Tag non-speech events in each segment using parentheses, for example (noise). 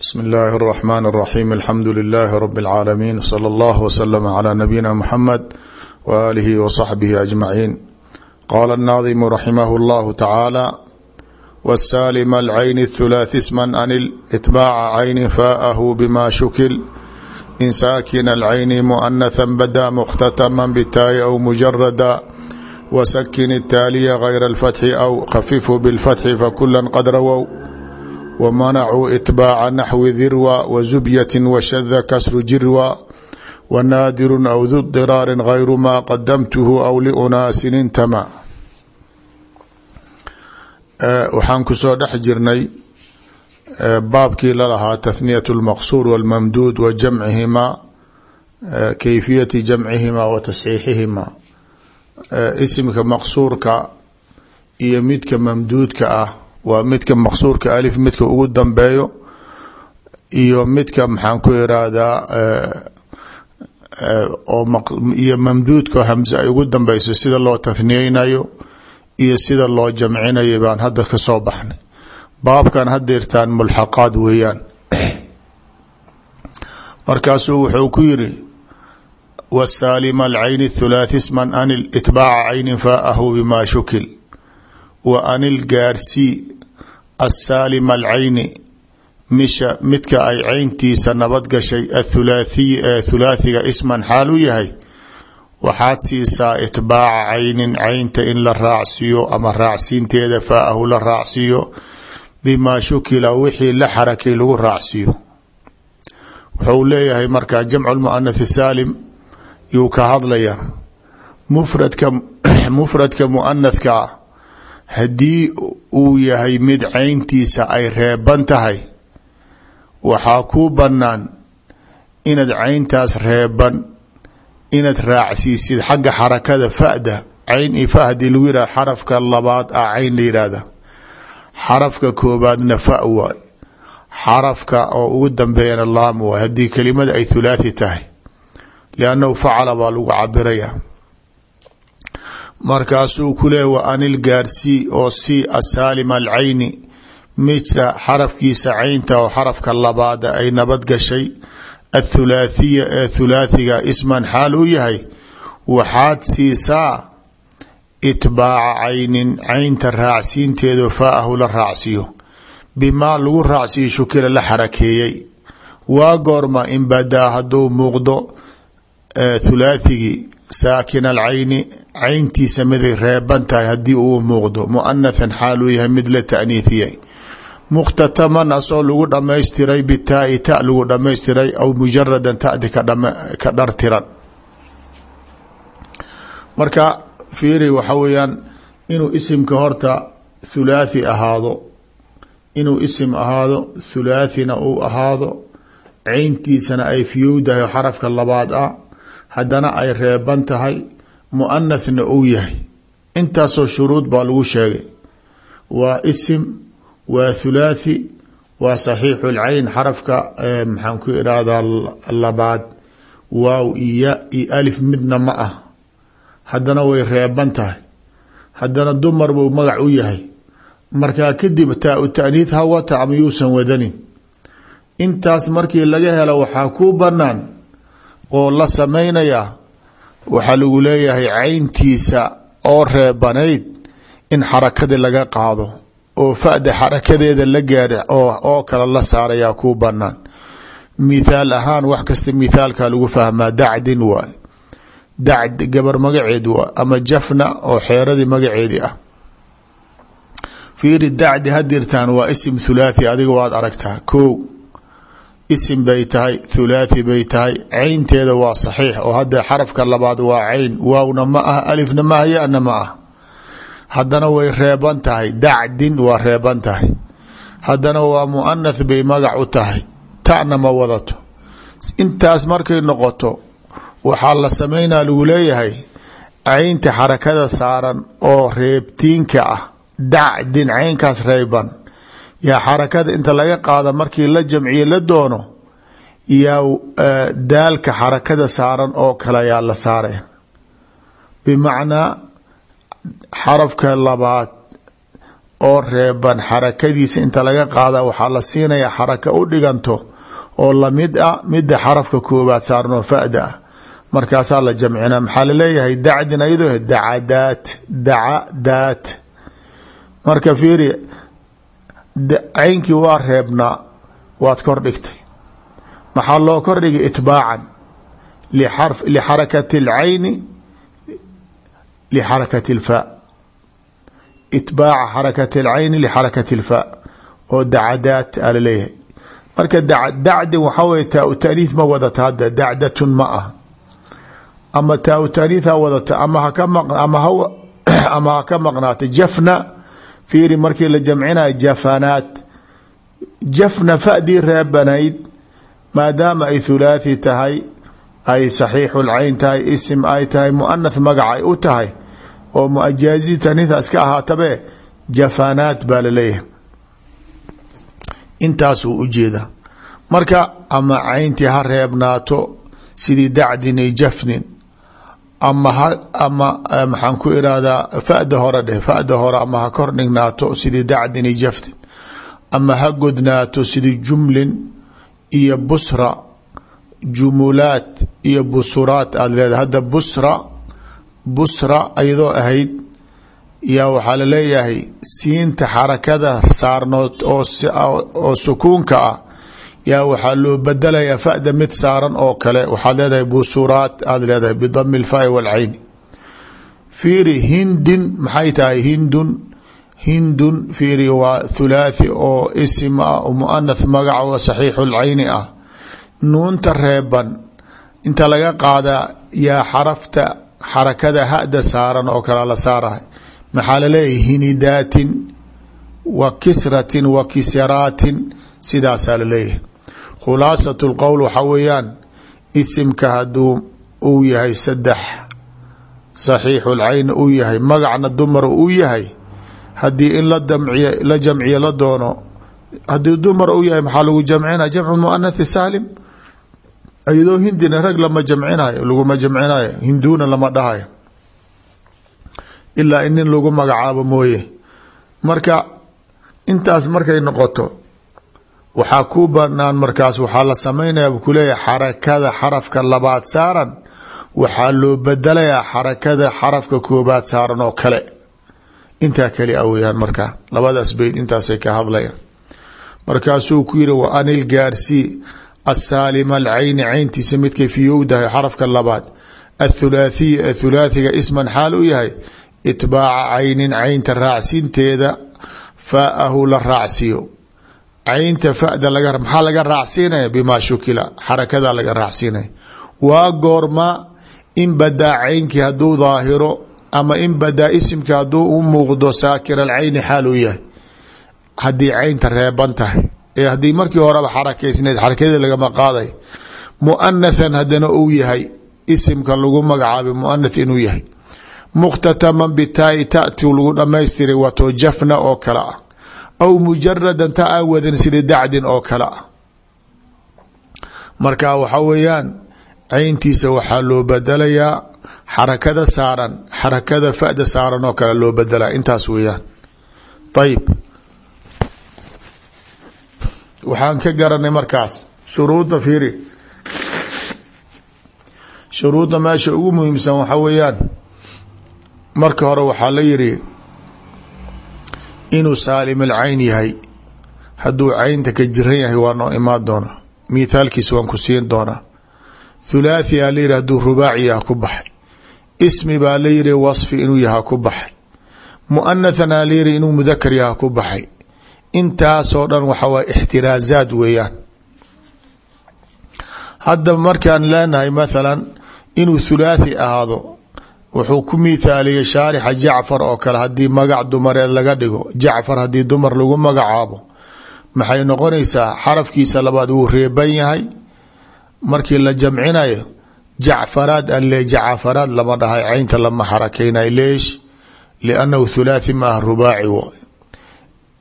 bsmi اllahi الرحmn الرaxيm alxamdu لlh rb العaalamiin slى اllah وslm عlى nabiyina mxamed walihi وصaxbihi aجmaciin qala الnaadimu raximah اllah tacaalى wsalm alcayn الthulaث isma an itbaaca cayni faahu bma shukil in saakin alcayni muanaثa bada mukhtatma btaayi aw mujarada wsakin الtaaliya غayr اlfatxi aw khafifu bاlfatxi fakula qad rawow wmanacuu itbaaca naxwi dirwa wzubyati washada kasru jirwa wanaadiru aw du diraari gayru ma qadamtuhu aw liunaasin intama waxaan ku soo dhex jirnay baabkii lalahaa tahniyat اlmaqsuur wاlmamduud wa jamcihimaa kayfiyati jamcihimaa wa tasxiixihimaa isimka maqsuurka iyo midka mamduudka ah waa midka maqsuurka alif midka ugu dambeeyo iyo midka maxaan ku irahdaa iyo mamduudka hamse ay ugu dambeyso sida loo tathniyeynayo iyo sida loo jamcinayo baan hadda ka soo baxnay. Baabkan hadeertaan mulxaqaad weeyaan. Markaasuu wuxuu ku yiri wasaalima alcayni thulaathi sman anil itbaaca caynin faahu bima shukil wa anil gaarsii asaalima alcayni misha midka ay cayntiisa nabad gashay athulaathiy ee thulaathiga isman xaal u yahay waxaad siisaa itbaaca caynin caynta in la raacsiiyo ama raacsiinteeda faahu la raacsiiyo bimaa shukila wixii la xarakay lagu raacsiiyo wuxuu leeyahay markaa jamcu lmuanath saalim yuu ka hadlaya mufradka mufradka muanathka ah haddii uu yahay mid cayntiisa ay reeban tahay waxaa kuu bannaan inaad cayntaas reeban inaad raacsiisid xagga xarakada fada cayn i fa haddii lagu yihah xarafka labaad ah cayn la yihahda xarafka koobaadna fa waay. Xarafka oo ugu dambeeyana laam waay. Haddii kelimada ay thulaathi tahay liannahu facala baa lagu cabiraya markaasuu ku leeya wa anil gaarsii oo si asaalima alcayni midka xarafkiisa caynta oo xarafka labaada ay nabad gashay athulaathiya ee thulaathiga isman xaal u yahay waxaad siisaa itbaaca caynin caynta raacsiinteedo faahu la raacsiiyo bimaa lagu raacsiiyo shukila la xarakeeyey. Waa goorma in badaa hadduu muuqdo thulaathigii saakin alcayni cayntiisa miday reeban tahay haddii uu muuqdo muanathan xaal uu yahay mid la taaniithiyay mukhtataman asoo lagu dhamaystiray bitaai ta lagu dhamaystiray aw mujaradan tadi ka dhartiran. Marka fiiri waxa weeyaan inuu isimka horta thulaathi ahaado inuu isim ahaado thulaathina uu ahaado cayntiisana ay fiyowdahay xarafka labaad ah haddana ay reeban tahay muanathna uu yahay. Intaasoo shuruud baa lagu sheegay. Waa isim waa thulaathi waa saxiixu lcayn xarafka maxaan ku irahdaa labaad waaw iyo iyo alif midna ma ah. Haddana way reeban tahay. Haddana dumar buu magac u yahay. Markaa kadib taa u taaniid ha wata ama yuusan wadanin. Intaas markii laga helo waxaa kuu banaan oo la samaynayaa waxaa lagu leeyahay cayntiisa oo reebanayd in xarakadii laga qaado oo fada xarakadeeda la gaadha oo kale la saarayaa kuu banaan mithaal ahaan wax kasta mithaalka lagu fahmaa dacdin waay dacd gabar magaceed waa ama jafna oo xeeradii magaceedii ah. Fiiri dacdi hadirtaan waa isim thulaathi adiga waad aragtaa. Ko isim bay tahay thulaathi bay tahay caynteeda waa saxiix oo hadda xarafka labaad waa cayn waawna ma ah alifna ma ah yana ma ah haddana way reeban tahay dacdin waa reeban tahay. Haddana waa muanath bay magac u tahay ta'na ma wadato. Intaas markay noqoto waxaa la sameynaa lagu leeyahay caynta xarakada saaran oo reebtiinka ah dacdin caynkaas reeban yaa xarakada inta laga qaada markii la jamciye la doono yaa daalka xarakada saaran oo kale yaa la saaraya. Bimacnaa xarafka labaad oo reeban xarakadiisa inta laga qaada waxaa la siinaya xaraka u dhiganto oo la mid ah mida xarafka koobaad saarnoo fada ah. Markaasaa la jamcina maxaa la leeyahay dacdin ayadoo dacadaat dacadaat. Marka fiiri caynkii waa reebnaa waad kor dhigtay maxaa loo kor dhigay itbaacan lixarakati اlcayni lixarakati اlfaa itbaaca xarakati اlcayni lixarakati اlfaa oo dacadaat a laleeyahay marka dacdi waxaa wey taa u taaniih ma wadata hadda dacdatun ma ah ama taa u taaniih ha wadata ama haka ama ama ha ka (coughs) maqnaata jafna fiiri markii la jamcinayo jafanaat jafna fadii reebanayd maadaama ay thulaathi tahay ay saxiixu lcayn tahay isim ay tahay muanath magac ay u tahay oo muajaazi taaniitha iska ahaatabe jafanaat baa la leeyahay intaasuu ujeeda marka ama cayntii ha reebnaato sidii dacdini jafnin ama ama maxaan ku irahdaa fada hore dheh fada hore ama ha kor dhignaato sidii dacdini jafnin ama ha godnaato sidii jumlin iyo busra jumulaat iyo busuraat. Aada leedahay hadda busra busra ayadoo ahayd yaa waxaa la leeyahay siinta xarakada saarnood oo sukuunka ah yaa waxaa loo badalayaa fada mid saaran oo kale. Waxaad leedahay busuraat aada leedahay bidami lfaai walcayni fiiri hindin maxay tahay hindun? Hindun fiiri waa thulaathi oo isim ah oo muanath magaca oo saxiixu lcayni ah. Nuunta reeban inta laga qaadaa yaa xarafta xarakada hada saaran oo kale la saarahay. Maxaa la leeyahay hinidaatin wa kisratin wa kisraatin sidaasaa la leeyahay khulaasat lqowl waxaa weeyaan isimka hadduu uu yahay saddex saxiixu lcayni uu yahay magacna dumar uu yahay haddii in la damciy la jamciyo la doono haddii dumar uu yahay maxaa lagu jamcina jamcu muanathi saalim. Iyadoo hindina rag lama jamcinayo laguma jamcinayo hinduuna lama dhahayo. Ilaa in nin lagu magacaabo mooye. Marka intaas markay noqoto waxaa ku banaan markaas waxaa la samaynaya kuleeyahay xarakada xarafka labaad saaran. Waxaa loo bedelayaa xarakada xarafka koobaad saaran oo kale. Intaa kali a weyaan markaa labadaas beyd intaasay ka hadlayaan. Markaasuu ku yiri wa anil gaarsii asaalima alcayni cayntiisa midkay fiyowdahay xarafka labaad. Athulaathiy ee thulaathiga isman xaal u yahay. Itbaaca caynin caynta raacsiinteeda faaahu la raacsiiyo caynta fada maxaa laga raacsiinaya? Bimaa shukila. Xarakada laga raacsiinaya. Waa goorma in badaa caynkii hadduu daahiro ama in badaa isimkii hadduu u muuqdo saakir alcayni xaal uu yahay. Haddii caynta ee haddii markii horeba xarakaysneed xarakadii lagama qaaday. Muanathan haddana uu yahay isimka lagu magacaabay muanath inuu yahay. Mukhtataman bitaai tati lagu dhamaystiray wato jafna oo kale ah aw mujaradan ta aan wadan sida dacdin oo kale marka waxa weeyaan cayntiisa waxaa loo bedelayaa xarakada saaran xarakada fada saaran oo kale loo bedelaa intaas weeyaan ayib waxaan ka garanay markaas shuruudda fiiri shuruudda meesha ugu muhiimsan waxa weeyaan marka hore waxaa la yiri inuu saalim alcayn yahay. Hadduu caynta ka jiran yahay waa noo imaan doona. Mithaalkiis waan ku siin doonaa. Thulaathi aa layidhi hadduu rubaaci yaha ku baxay. Ismi baa la yidhi wasfi inuu yaha ku baxay. Muanathan aa layidhi inuu mudakar yaha ku baxay. Intaasoo dhan waxa waye ixtiraazaad weeyaan. Hadda markaan leenahay mathalan inuu thulaathi ahaado wuxuu ku mithaaliyey shaarixa jacfar oo kale haddii magac dumareed laga dhigo. Jacfar haddii dumar lagu magacaabo maxay noqonaysaa xarafkiisa labaad wuu reeban yahay? Markii la jamcinayo jacfaraad alle jacafaraad lama dhahay caynta lama xarakeynayo leesh liannahu thulaathi maaha rubaaci w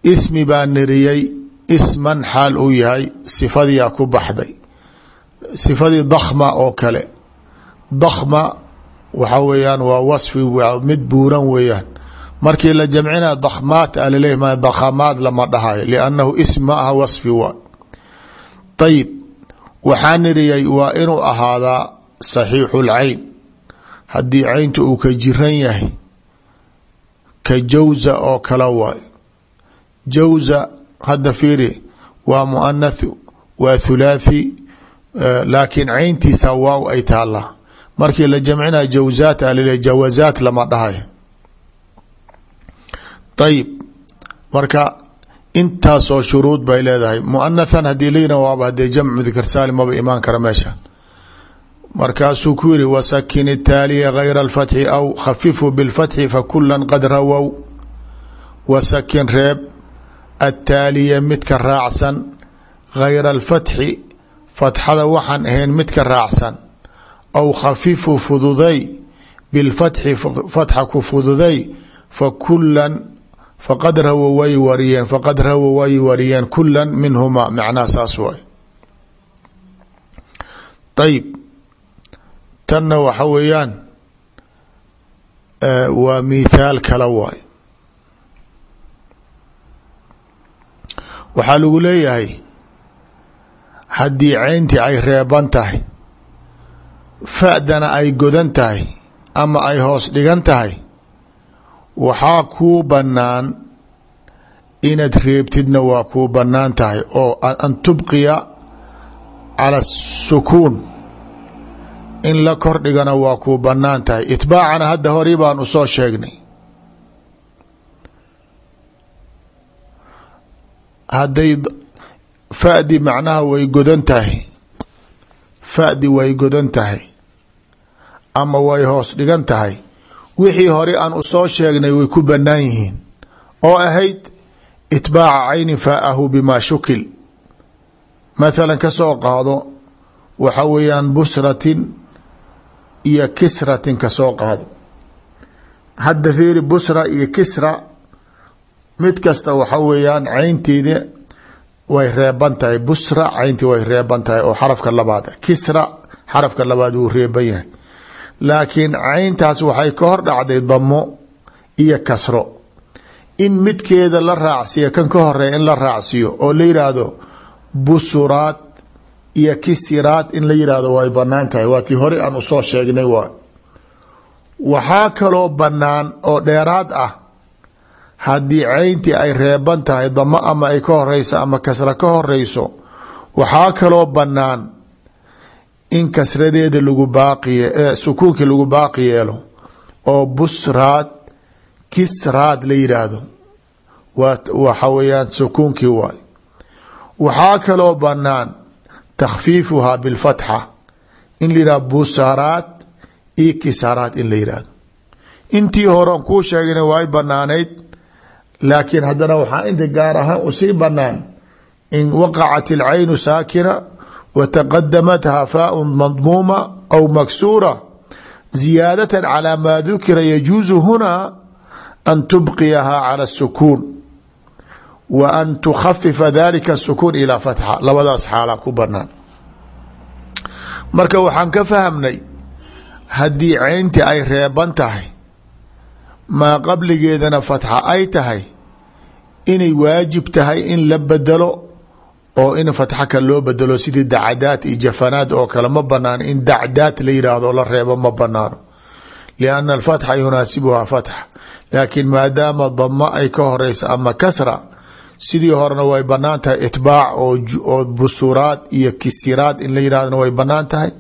ismi baa isman xaal uu yahay sifadiyaa ku baxday. Sifadii dakhma oo kale. Dakhma waxa weeyaan waa wasfi mid buuran weeyaan. Markii la jamcina dakhmaat a laleeya ma dakhamaad lama dhahayo liannahu ism ma aha wasfi waa ayib waxaa niriyay waa inuu ahaadaa saxiixu lcayn haddii caynta uu ka jiran yahay ka jawza oo kala waayo jawza hadda fiiri waa muanath waa thulaathi laakiin cayntiisa waaw ay taallaa markii la jamcinaya jawzaat a laleeya jawazaat lama dhahayo ayib marka intaasoo shuruud bay leedahay. Muanathan haddii layina waaba hadee jamc mudkar saalim maba imaan kara meesha markaasuu ku yiri wasakin itaaliya gayra alfatxi aw khafifu bilfatxi fakula qad rawow wasakin reeb attaaliya midka raacsan gayra alfatxi fatxada waxaan ahayn midka raacsan aw khafifu fududay bilfatxi fatxa ku fududay fakulan faqad rawo way wariyeen faqad rawo way wariyeen kula minhuma macnaha saas waay ayib tanna waxa weeyaan waa mithaal kala waay waxaa lagu leeyahay haddii cayntii ay reeban tahay fa'dana ay godan tahay ama ay hoos dhigan tahay waxaa kuu bannaan inaad reebtidna waa kuu bannaan tahay oo an tubqiya cala sukuun. In la kordhigana waa kuu bannaan tahay. Itbaacana hadda horii baan u soo sheegnay. Hadday fa'di macnaha way godan tahay. Fa'di way godan tahay ama way hoos dhigan tahay. Wixii hore aan u soo sheegnay way ku bannaan yihiin. Oo ahayd itbaaca cayni faa'ahu bimaa shukil. Mathalan ka soo qaado waxa weeyaan busratin iyo kisratin ka soo qaado. Hadda fiiri busra iyo kisra mid kasta waxa weeyaan caynteeda way reeban tahay. Busra cayntii way reeban tahay oo xarafka labaad kisra xarafka labaad wuu reeban yahay laakiin cayntaas waxay ka hor dhacday damo iyo kasro. In midkeeda la raacsiyo kan ka horreeya in la raacsiyo oo la yidhaahdo busuraad iyo kisiraad in la yidhaahdo way bannaan tahay. Waa tii hore aan u soo sheegnay waay waxaa kaloo bannaan oo dheeraad ah haddii cayntii ay reeban tahay damo ama ay ka horeyso ama kasra ka horeyso waxaa kaloo bannaan in kasradeeda lagu baaqiye sukuunkii lagu baaqi yeelo oo busraad kisraad la yidhaahdo waxa weeyaan sukuunkii waay. Waxaa kaloo bannaan takhfiifuhaa bilfatxa in la yidhahdo busaraad iyo kisaraad in la yidhaahdo intii horeon kuu sheegana way bannaanayd laakiin haddana waxaa inta gaar ahaan u sii bannaan in waqacat ilcaynu saakina faaun madmuuma aw maksuura ziyaadatan calaa maa dukira yajuusu hunaa an tubqiyahaa cala asukuun wa an tukhafifa dalika asukuun ilaa fatxa labadaas xaala ku banaan marka waxaan ka fahamnay haddii cayntii ay reeban tahay maa qabligeedana fatxa ay tahay inay waajib tahay in la bedelo oo in fatxa ka loo bedelo sidii dacadaad iyo jafanaad oo kale ma banaano in dacdaad la yidhaahdo la reebo ma banaano lianna alfatxa yunaasibuhaa fatxa. Laakiin maadaama damo ay ka horeysa ama kasra sidii horena way bannaan tahay itbaac oo busuraad iyo kisiraad in la yidhahdona way bannaan tahay.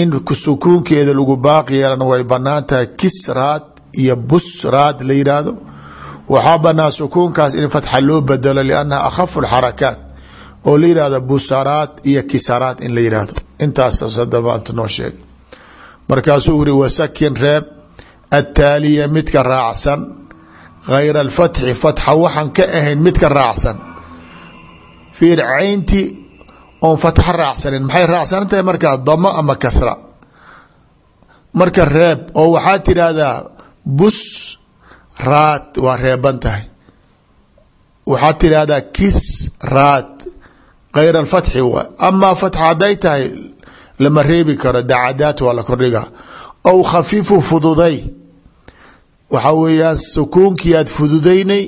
In sukuunkeeda lagu baaqi yeelana way bannaan tahay kisraad iyo busraad la yidhaahdo waxaa banaan sukuunkaas in fatxa loo bedelo liannaha akhafu lxarakaat oo la yidhahdo busaraad iyo kisaraad in la yidhaahdo intaas hadamaanta noo sheegay markaasuu uri wasakin reeb attaaliya midka raacsan hayra alfatxi fatxa waxaan ka ahayn midka raacsan. Fiir caynti oon fatxa raacsanin maxay raacsan tahay markaa damo ama kasra? Marka reeb oo waxaad tidhaahdaa bus raad waa reeban tahay. Waxaad tidhaahdaa kis raad hayr alfatxi waay amaa fatxa hadday tahay lama reebi karo dacadaat waa la kordhigaa aw khafiifu fududay waxaa weeyaan sukuunkii aad fududaynay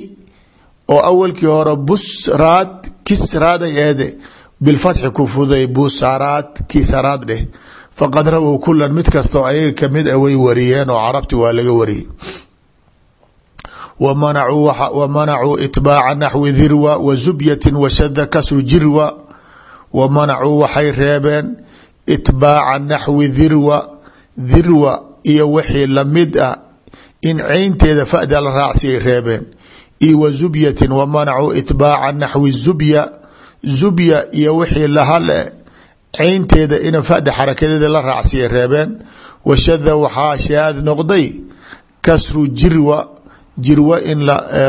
oo awalkii hore busraad kisraaday eede bilfatxi ku fududay busaraad kisaraad dheh faqad rawow kulan mid kastoo ayaga ka mid a way wariyeen oo carabti waa laga wariyey wamanacuu itbaaca naxwi dirwa wa zubyatin washada kasru jirwa wa manacuu waxay reebeen itbaaca naxwi dirwa dirwa iyo wixii la mid ah in ceynteeda fada la raacsiyay reebeen io wa zubyatin wa manacuu itbaaca naxwi zubya zubya iyo wixii lahale ceynteeda in fada xarakadeeda la raacsiyay reebeen washada waxaa noqday kasru jirwa jirwa in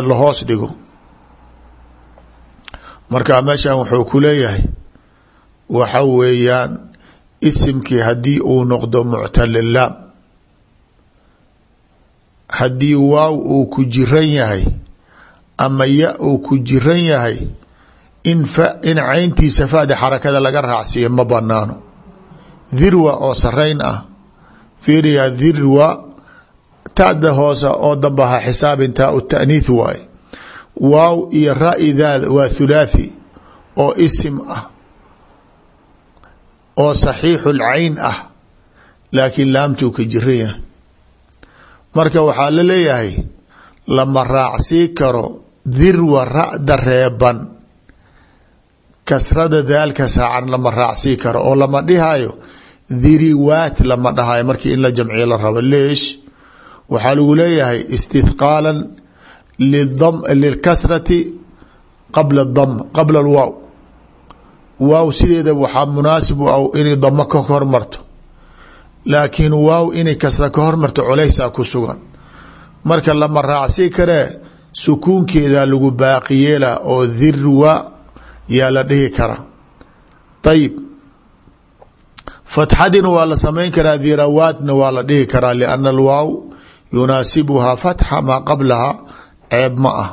lahoos dhigo. Marka meeshan wuxuu ku leeyahay waxa weeyaan isimkii haddii uu noqdo muctalilaam haddii waaw uu ku jiran yahay ama ya uu ku jiran yahay in in cayntiisa fada xarakada laga raacsiiyo ma banaano dirwa oo sarayn ah fiiriya dirwa tada hoose oo dambaha xisaabin taa u taaniith waaye waaw iyo ra'idaada waa thulaathi oo isim ah oo saxiixul cayn ah laakiin laamtuu ka jiran yahay marka waxaa la leeyahay lama raacsii karo dirwa ra-da reeban. Kasrada daalka saacan lama raacsii karo oo lama dhihayo diriwaat lama dhahayo markii in la jamciyo la rabo leesh waxaa lagu leeyahay istithqaala lilkasrati qabla dam qabla alwaaw. Waaw sideeda waxaa munaasib u ah inay damo ka hormarto laakiin waaw inay kasra ka hormarto culaysaa ku sugan. Marka lama raacsii karee sukuunkeeda lagu baaqiyeela oo dirwa yaa la dhihi karaa ayib fatxadina waa la samayn karaa dirawaatna waa la dhihi karaa lianna alwaaw yunaasibuhaa fatxa maa qablaha ceeb ma ah.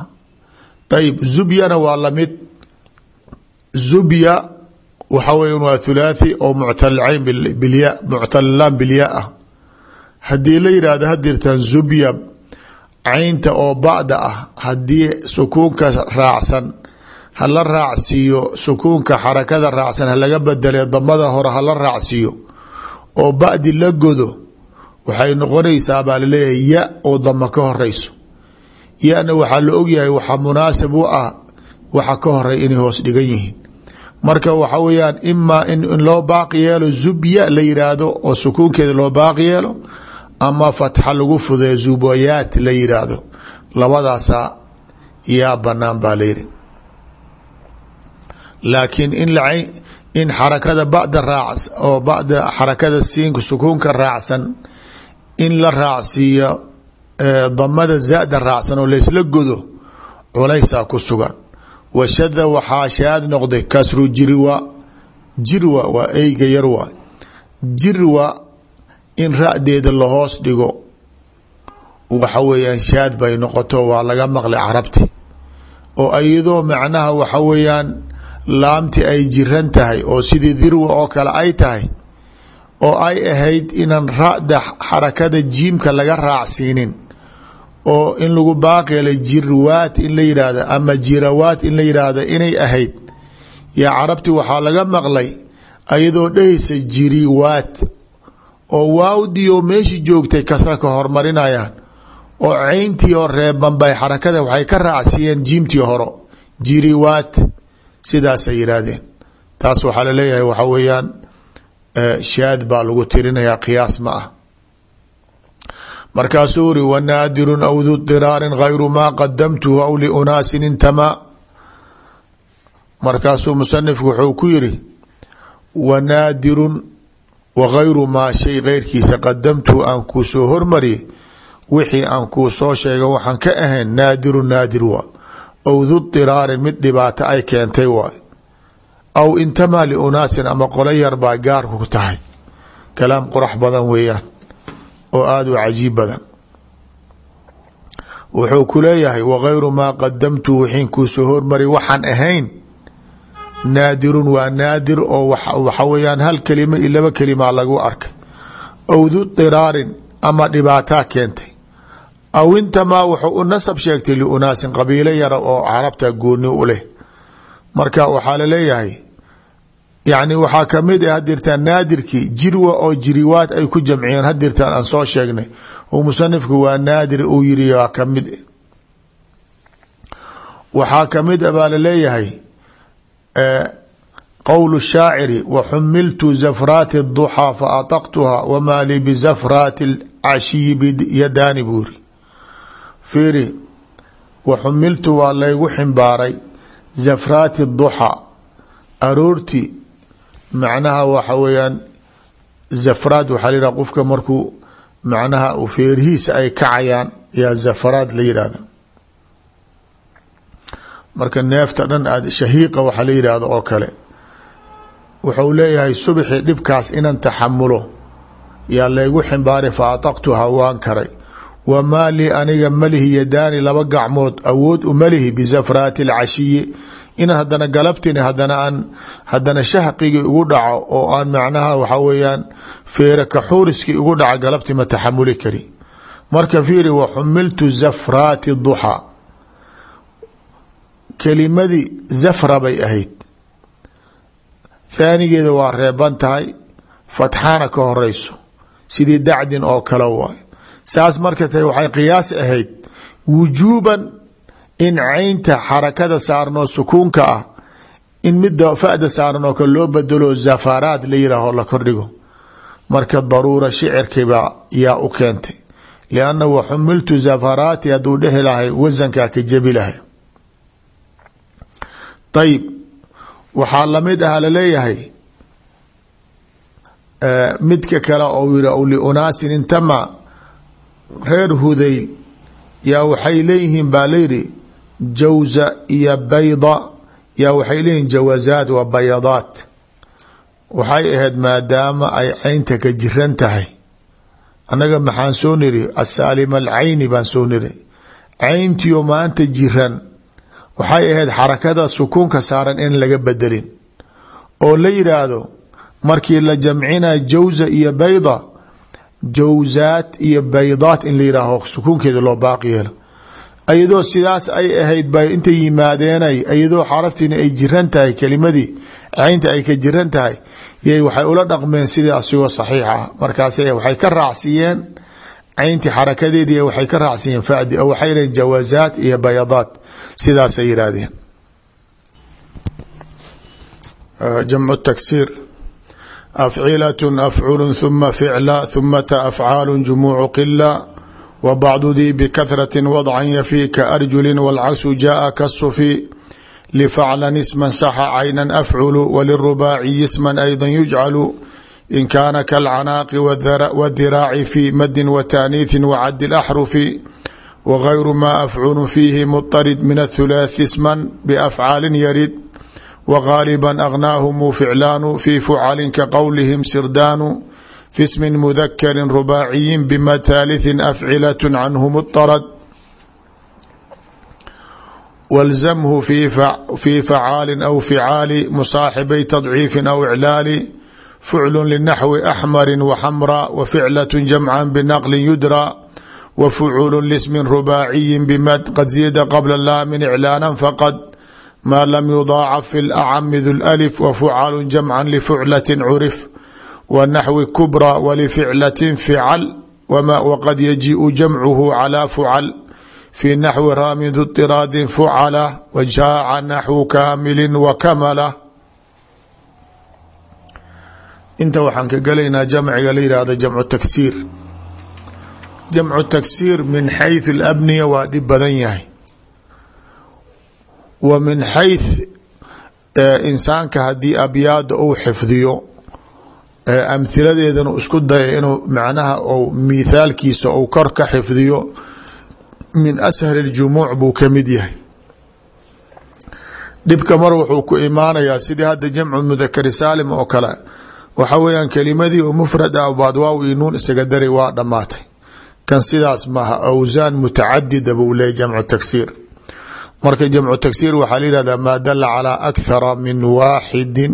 Ayib zubyana waa la mid zubya waxa weya waa thulaathi oo muctalcayn bilya muctalalaan bilya ah. Haddii la yidhaahdo hadirtan zubya caynta oo bacda ah haddii sukuunka raacsan hala raacsiiyo sukuunka xarakada raacsan halaga bedele damada hore hala raacsiiyo oo badi la godo waxay noqonaysaa baa la leeyahay ya oo dama ka horeyso yana waxaa la ogyahay waxaa munaasib u ah waxa ka horey inay hoos dhigan yihiin. Marka waxa weyaan imaa in loo baaqi yeelo zubya la yiraahdo oo sukuunkeeda loo baaqi yeelo ama fatxa lagu fudee zubayaat la yiraahdo. Labadaasa yaa banaan baa layiri laakiin in in xarakada bada raac oo bada xarakada siinka sukuunka raacsan in la raacsiiyo damada zaada raacsan oo laysla godo culaysaa ku sugan. Washada waxaa shaad noqday kasru jirwa. Jirwa waa eyga yar waay. Jirwa in ra-deeda lahoos dhigo waxa weeyaan shaad bay noqoto waa laga maqlay carabti. Oo iyadoo macnaha waxa weeyaan laamti ay jiran tahay oo sidii dirwa oo kale ay tahay oo ay ahayd inaan ra-da xarakada jiimka laga raacsiinin oo in lagu baaqeela jirwaat in la yidhaahda ama jirawaat in la yidhaahda inay ahayd. Yaa carabti waxaa laga maqlay ayadoo dhehaysa jiriwaat oo waawdioo meeshii joogtay kasra ka hormarinayaan oo ceyntii oo reeban bay xarakada waxay ka raacsiiyeen jiimtii horo jiriwaat sidaasay yidhaahdeen taas waxaa la leeyahay waxa weeyaan shaad baa lagu tirinayaa qiyaas ma ah. Markaasuu uri wanaadirun aw du diraarin gayru maa qadamtuhu aw liunaasin intamaa markaasuu musanifku wuxuu ku yiri wanaadirun wagayru maa shay keyrkiisa qadamtuhu aan kuu soo hormariyey wixii aan kuu soo sheega waxaan ka ahayn naadirun naadir waa. Aw mid dhibaato ay keentay waay aw intamaa liunaasin ama qolo yar baa gaarku ku tahay. Kalaam qurax badan weeyaan oo aada u cajiib badan. Wuxuu ku leeyahay wagayru maa qadamtu wixiin kuu soo hormari waxaan ahayn naadirun waa naadir oo waxa weeyaan hal kelima iyo laba kelimaa lagu arkay. Aw du ama dhibaataa keentay. Aw intamaa wuxuu u nasab sheegtay liunaasin qabiilo yara oo carabta gooni u leh. Marka waxaa la leeyahay yani waxaa ka mid ah hadirtaan naadirkii jirwa oo jiriwaad ay ku jamciyeen hadirtaan aan soo sheegnay. Oo musanifku waa naadir uu yiri waa ka mid eh. waxaa ka mid a ah baa la leeyahay eh, qowl shaaciri waxumiltu zafraati duxaa fa ataqtuha wamaa li bizafraati cashiyi biyadaani buuri fiiri waxumiltu waa laygu ximbaaray zafraati duxaa aroortii macnaha waxa weeyaan zafraad waxaa la qofka markuu macnaha feerihiisa ay kacayaan yaa zafraad la marka neefta dhan aad shahiiqa waxaa la yihahdo oo kale. Wuxuu leeyahay subxi dhibkaas inan taxamulo yaa laygu ximbaaray fa ataqtuha waan karay. Wamaa lii aniga malihi yadaani laba gacmood awood u malihi bizafraati alcashiyi inan hadana galabtin hadana shahqigii ugu dhaco oo aan macnaha waxa weeyaan feere kaxuuriskii ugu dhaco galabti ma taxamuli kari. Marka fiiri waxumiltu zafraati duxaa kelimadii zafra bay ahayd. Thaanigeeda waa reeban tahay fatxaana ka horeyso. Sidii dacdin oo kale waay. Saas marka tahay waxay qiyaas ahayd wujuuban in caynta xarakada saarnoo sukuunka ah in midda fada saaran oo kale loo bedelo zafaraad la yihaaho la kordhigo. Marka daruura shicirkiiba yaa u keentay. Lianna waxumiltu zafaraati hadduu dhehi lahay wasankaa ka jebi lahay. Ayib waxaa la mid ah la leeyahay midka kale oo yiri liunaasin intama reer hudayl yaa waxay leeyihiin baa layidhi jawza iyo bayda. Yaa waxay leeyihiin jawazaad wa bayadaat. Waxay ahayd maadaama ay caynta ka jiran tahay. Annaga maxaan soo niri asaalima alcayni baan soo niri. Cayntiyo maanta jiran. Waxay ahayd xarakada sukuunka saaran in laga bedelin. Oo la yidhaahdo markii la jamcina jawza iyo bayda jawzaat iyo baydaat in la yihaaho sukuunkeeda loo baaqi yeelo iyadoo sidaas ay ahayd bay inta yimaadeenay iyadoo xaraftiina ay jiran tahay kelimadii caynta ay ka jiran tahay yay waxay ula dhaqmeen sidii asigoo saxiix ah markaas waxay ka raacsiiyeen cayntii xarakadeedii waxay ka raacsiiyeen fadi oo waxay leheen jawaasaat iyo bayadaat. Sidaasay yihaahdeen jamcu taksiir. Afcilatun afculu uma ficla umata afcaalu jumuucu qila wbacdudii bikahrati wadcan yafiika arjulin walcasu jaaa kasufi lifaclan isman saxa caynan afculu walirubaaciyi isman ayda yujcalu in kaana kalcanaaqi wadiraaci fi madin wataaniithin wacadi laxrufi wagayru maa afculu fiihi muarid min athulaathi isman biafcaalin yarid wagaaliban agnaahumu ficlaanu fi fucalin ka qowlihim sirdaanu fi smi mudakari rubaaciyin bimathaalithin afcilat canhum اطarad walzamhu fi facaali aw ficaali musaaxibay tadciifi aw iclaali ficlu linaxwi axmari waxamra waficlat jamca binaqli yudra wafucuulu lismi rubaaciyi bimad qad ziyada qabla laamin iclaana faqad maa lam yudaacaf fi lacami du lalif wafucalu jamca lfuclati curif wanaxwi kubra walificlati fical waqad yajiiu jamcuhu calى fucal fi naxwi raamin du طiraadin fucala wajaaca naxwu kaamili wakamala inta waxaan ka gelaynaa jamciga la yihahdo jamcu taksiir jamcu taksiir min xayثu اlabniya waa dhib badan yahay wa min xayث insaanka haddii abyaada uu xifdiyo amhiladeedana isku daya inuu macnaha ou mithaalkiisa ou kor ka xifdiyo min ashal اjumuuc buu ka mid yahay. Dhibka mar wuxuu ku imaanayaa sidii hadda jamcu mudakari saalim oo kale waxa weeyaan kelimadii oo mufrad ah baad waaw io nuun isaga daray waa dhammaatay. Kan sidaas maaha awsaan mutacadida buu leeyay jamcu taksiir marka jamcu taksiir waxaa la yihahdaa maa dala calaa akhara min waaxidi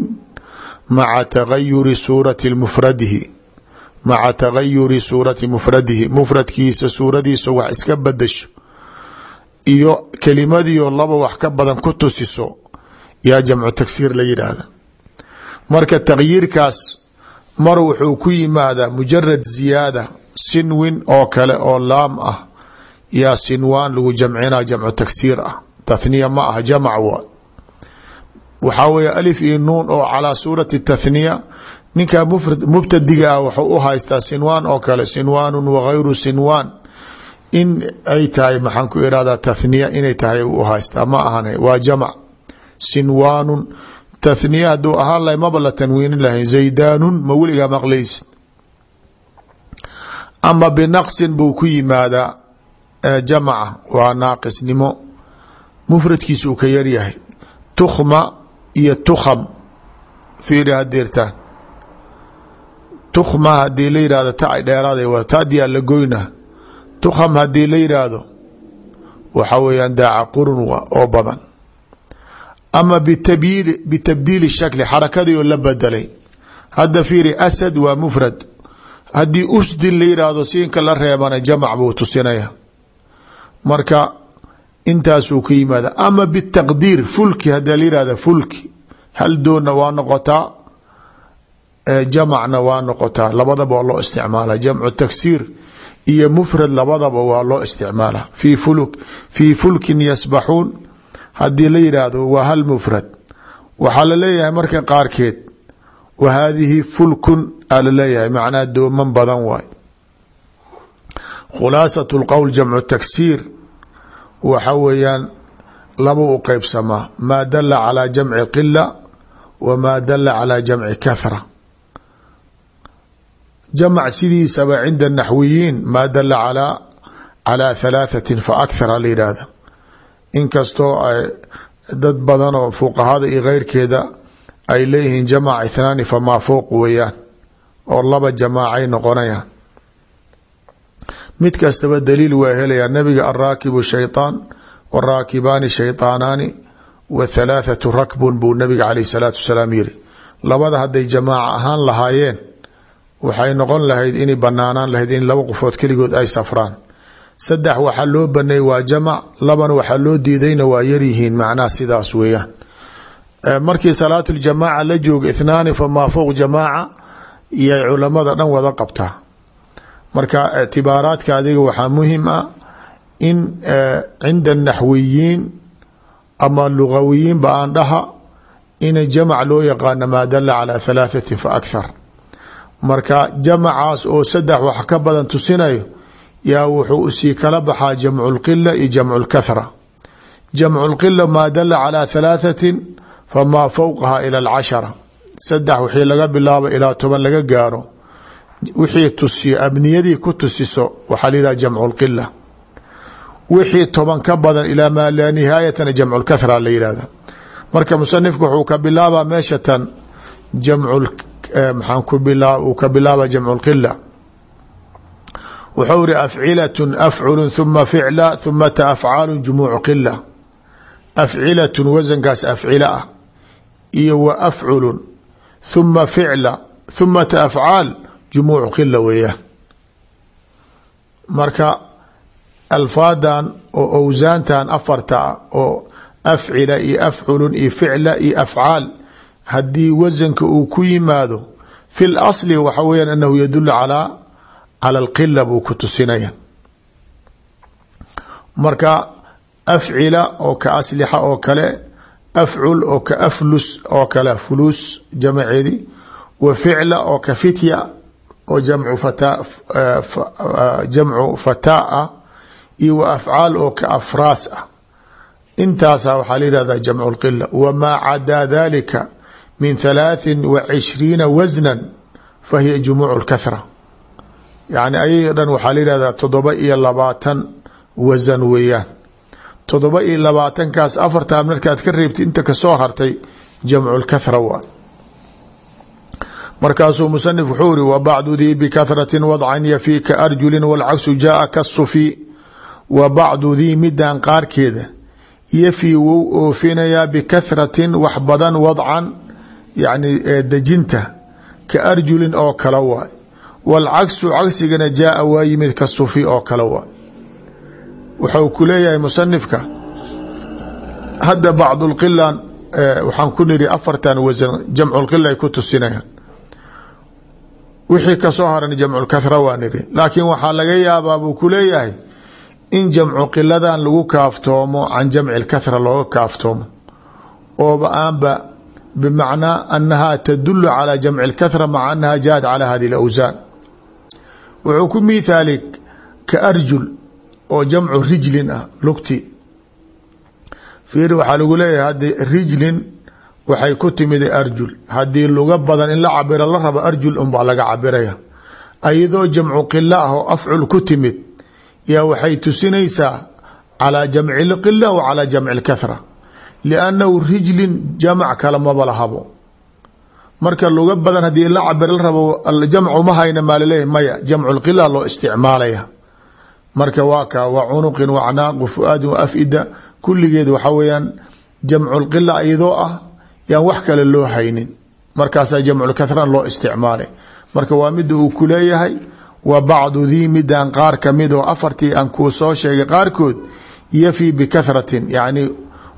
maca tagayuri suurati mufradihi maca tagayuri suurati mufradihi mufradkiisa suuradiisa wax iska badasho iyo kelimadiio laba wax ka badan ku tusiso yaa jamcu tagsiir la yidhaahda marka tagyiirkaas mar wuxuu ku yimaadaa mujarad ziyaada sinwin oo kale oo laam ah yaa sinwaan lagu jamcina jamcu tagsiir ah tathniya ma ah jamac waxaa weeye alif iyo nuun oo calaa suurati tathniya. Ninka mubtadiga ah wuxuu haystaa sinwaan oo kale sinwaanun wagayru sinwaan. In ay tahay maxaan ku irahdaa tathniya inay tahay u haystaa ma ahan waa jamac. Sinwaanun tathniya hadduu ahaan lahay maba la tanwiinin lahayn zaydaanun ma weligaa maqlaysid. Ama binaqsin buu ku yimaadaa jamaca waa naaqisnimo. Mufradkiisa uu ka yaryahay. Tukhma iyo tukham fiiri hadeertaan tukhma haddii la yihahdo ta ay dheeraada waa taadiyaa la goyna tukham haddii la yidhaahdo waxa weeyaan daaca qurun oo badan. Ama bitabyiili bitabdiili shakli xarakadii oo la bedelay. Hadda fiiri asad waa mufrad. Haddii usdin la yidhaahdo siinka la reebana jamac buu tusinaya. Marka intaasuu ka yimaada. Ama bitaqdiir fulki hadaa la yihahda fulki. Hal doonna waa noqotaa jamacna waa noqotaa. Labadaba waa loo isticmaala jamcu taksiir iyo mufrad labadaba waa loo isticmaala fi fulu fii fulkin yasbaxuun. Haddii la yidhaahdo waa hal mufrad. Waxaa la leeyahay marka qaarkeed wa haadihi fulkun aa la leeyahay macnaa dooman badan waay. Khulaasat lqowl jamcu taksiir waxa weeyaan laba u qeybsamaa maa dala calaa jamci qila wa maa dala calaa jamci kahra jamc sidiisaba cinda naxwiyiin maa dala calaa calaa halaaثatin fa akhara la yidhaahda. Inkastoo ay dad badan oo fuqahada iyo keyrkeeda ay leeyihiin jamac ithnaani famaa fowq weeyaan oo laba jamaacay noqonayaan mid kastaba daliil waa helayaa nabiga araakibu shayطaan wraakibaani shayطaanaani wa thalaathatu rakbun buu nabiga caleyh salaatu wasalaam yiri labada hadday jamaaca ahaan lahaayeen waxay noqon lahayd inay banaanaan lahayd in laba qofood keligood ay safraan. Saddex waxaa loo banay waa jamac labana waxaa loo diidayna waa yaryihiin macnaha sidaas weeyaan. Markii salaatu ljamaaca la jooga ithnaani famaa fowq jamaaca yay culamada dhan wada qabtaa marka ictibaaraadka adiga waxaa muhiim ah in cinda naxwiyiin ama lugawiyiinba aan dhaha ina jamac loo yaqaano maa dala calaa halaaثatin fa akhar marka jamacaas oo saddex wax ka badan tusinayo yaa wuxuu u sii kala baxaa jamcu lqila iyo jamcu lkathra jamcu lqila maa dala calaa halaaثatin famaa fowqaha ila alcashara saddex wixii laga bilaabo ilaa toban laga gaaro wixii tusiyo abniyadii ku tusiso waxaa la yidhaha jamcu lqila wixii toban ka badan ilaa maa laa nihaayatana jamcu lkathra la yihahda marka musanifku wuxuu ka bilaabaa meesha tan jamcu maxaan bila uu ka bilaaba jamcu lqila wuxuu iri afcilatun afculu huma ficla humata afcaalu jumuucu qila afcilatun wasankaas afcila ah iyo wa afculun huma ficla humata afcaal jumuucu qila weeyaan marka alfaadan oo owsaantan afarta oo afcila iyo afculun iyo ficla iyo afcaal haddii wasanka uu ku yimaado fi lasli waxa weyaan anahu yadulu calaa cala alqila buu ku marka afcila oo ka aslixa oo kale afcul oo ka aflus oo kale fulus jamaceedi wa ficla oo ka fitya oo jamcu jamcu fataa ah iyo wa afcaal oo ka afraas ah. Intaasa waxaa la yihahda jamcu lqila wamaa cadaa dalika min halaaثin wa cishriina wasna fahiya jumuuc lkathra yani ayaga dhan waxaa la yihahdaa toddoba iyo labaatan wasan weeyaan. Toddoba iyo labaatankaas afartaa markaad ka reebtay inta ka soo hartay jamcu lkathra waa markaasuu musanif wuxuu iri wabacdu dii bikahrati wadcan yafi ka arjulin wاlcagsu jaaa kasufi wa bacdu dii midan qaarkeeda yafi wou oofinayaa bikathratin wax badan wadcan yani dejinta ka arjulin oo kale waay wاlcagsu cagsigana jaaa waa yimid ka sufi oo kale waa wuxuu ku leeyahay musanifka hadda bacd اlqilan waxaan ku niri afartan wasan jamcu lqila ay ku tusinayaan wixii ka soo haran jamculkahra waa niri laakiin waxaa laga yaabaa buu ku leeyahay in jamcu qiladan lagu kaaftoomo can jamci lkahra looga kaaftoomo. Ooba aanba bimacnaa annahaa tadulu calaa jamci lkahra maca annaha jaad calaa hadi lawsaan wuxuu ku mihaali ka arjul oo jamcu rijlin ah lugti. Fiir waxaa lagu leeyahay hadda rijlin waxay ku timid arjul. Haddii luga badan in la cabiro la rabo arjul unbaa laga cabiraya ayadoo jamcu qila ah oo afcul ku timid yaa waxay tusinaysaa calaa jamci lqila wa calaa jamci lkahra liannahu jamac kale maba marka luga badan haddii la cabiro la rabo jamcu ma hayna maalaleeya maya jamcu lqila loo isticmaalaya. Marka waa wa cunuqin wa canaaq wa fu-aadin wa afida. Kulligeed waxa weeyaan jamcu lqila iyadoo ah yaan wax kale loo haynin. Markaasaa jamculkahran loo isticmaalay marka waa mida uu ku leeyahay wa bacdu dii midan qaar ka mid oo afartii aan kuu soo sheegay qaarkood yafi bikahratin yacni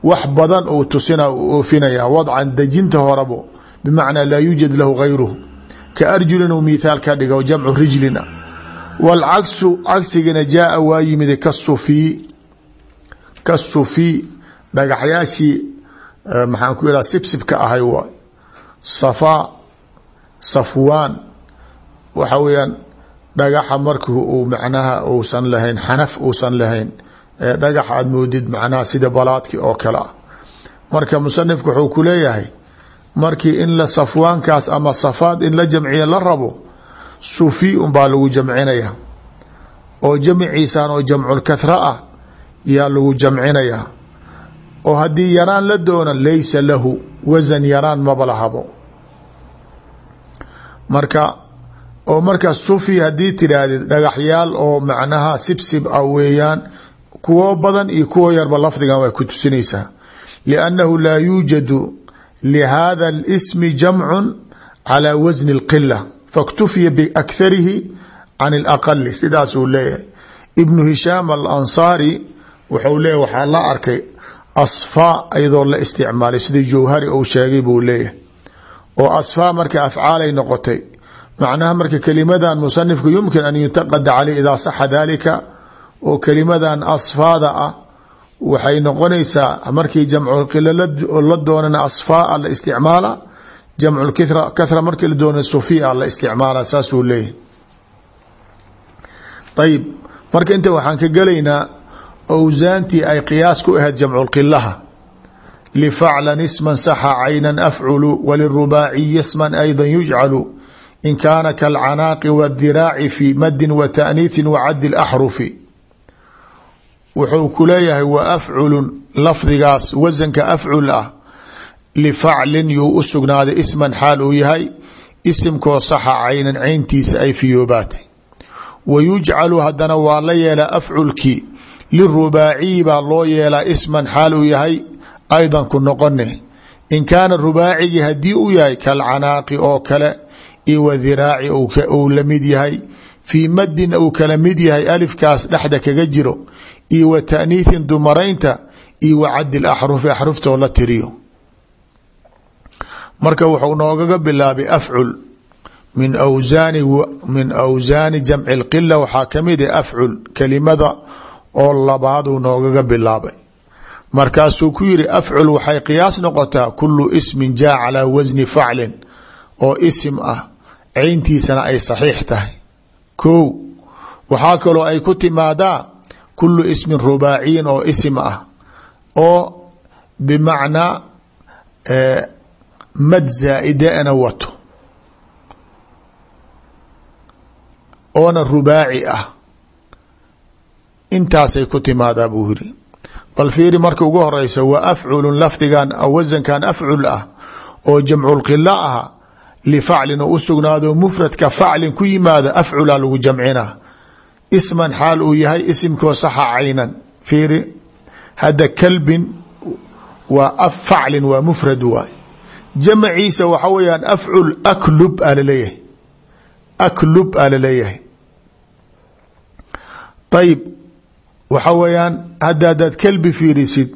wax badan uu tusina u oofinaya wadcan dejinta horabo bimacnaa laa yuujad lahu gayruhu ka arjulin uu mithaal ka dhiga jamcu rijlin ah waalcagsu cagsigana jaaa waa yimid kasufii kasufii dhagaxyaashii maxaan ku ihaha sibsibka ahay waay safaa safwaan waxa weeyaan dhagaxa marki uu macnaha uusan lahayn xanaf uusan lahayn dhagax aada moodid macnaha sida balaadki oo kale ah. Marka musanifku wuxuu ku leeyahay markii in la safwaankaas ama safaad in la jamciya la rabo sufi unbaa lagu jamcinaya. Oo jamciisan oo jamculkahra ah yaa lagu jamcinaya oo haddii yaraan la doona laysa lahu wasan yaraan maba lahabo marka oo marka sufi haddii tidhaahdid dhagaxyaal oo macnaha sibsib ah weeyaan kuwo badan iyo kuwo yarba lafdigan way ku tusinaysaa liannahu laa yuujadu lihada اlsmi jamcu calى wasni اlqila faktufiya biakharihi can اlaqali sidaas uu leeyahay ibnu hishaam alansaari wuxuu leeyahy waxaa la arkay asfaa iyadoo la isticmaalay sida jawhari uu sheegay buu leeyahay. oo asfaa marka afcaalay noqotay macnaha marka kelimadan musanifku yumkin an yuntaqada caleyh idaa saxa dalika oo kelimadan asfaada ah waxay noqonaysaa markii jamculqila la doonana asfaa la isticmaala jamculkahra markii la doona sufia la isticmaala saasuu leeyahy ayib marka inta waxaan ka gelaynaa awsaantii ay qiyaas ku ahayd jamculqilaha lifaclan isman saxa caynan afculu walirubaaciyi isman ayda yujcalu. In kaana kalcanaaqi wadiraaci fi madin wa taaniiثi wacadi laxrufi wuxuu ku leeyahay wa afculun lafdigaas wasanka afcul ah. Lifaclin yuu u sugnaaday isman xaal uu yahay isimkoo saxa caynan cayntiisa ay fiyoobaatay. Wa yujcalu haddana waa la yeelaa afculkii lirubaaciyi baa loo yeelaa isman xaal uu yahay aydan ku noqone in kaana rubaacigii haddii uu yahay kalcanaaqi oo kale iyo wadiraaci uu la mid yahay fii madin uu kala mid yahay alifkaas dhexda kaga jiro iyo wa taaniithin dumaraynta iyo wa caddi laxrufi axruftoo marka wuxuu noogaga bilaabay afcul min awsaani min awsaani jamci lqila waxaa ka mid ah afcul kelimada oo labaaduu noogaga bilaabay. Markaasuu ku yiri afcul waxay qiyaas noqotaa kulu ismin jaa calaa wasni faclin oo isim ah cayntiisana ay saxiix tahay. Ko waxaa kaloo ay ku timaadaa kulu ismin rubaaciyin oo isim ah oo bimacnaa mad zaaidana wato oona rubaaci ah intaasay ku timaadaa buu yiri bal fiiri marka ugu horeysa wa afculun lafdigan wasankan afcul ah oo jamculqila aha lifaclin oo u sugnaado mufradka faclin ku yimaada afcula lagu jamcina. Isman xaal uu yahay isimkoo saxa caynan. Fiiri hadda kalbin waa faclin waa mufrad waay. Jamaciisa waxa weyaan afcul aklub a la leeyahay aklub aa la leeyahay waxa weeyaan hadda kelbi fiirisid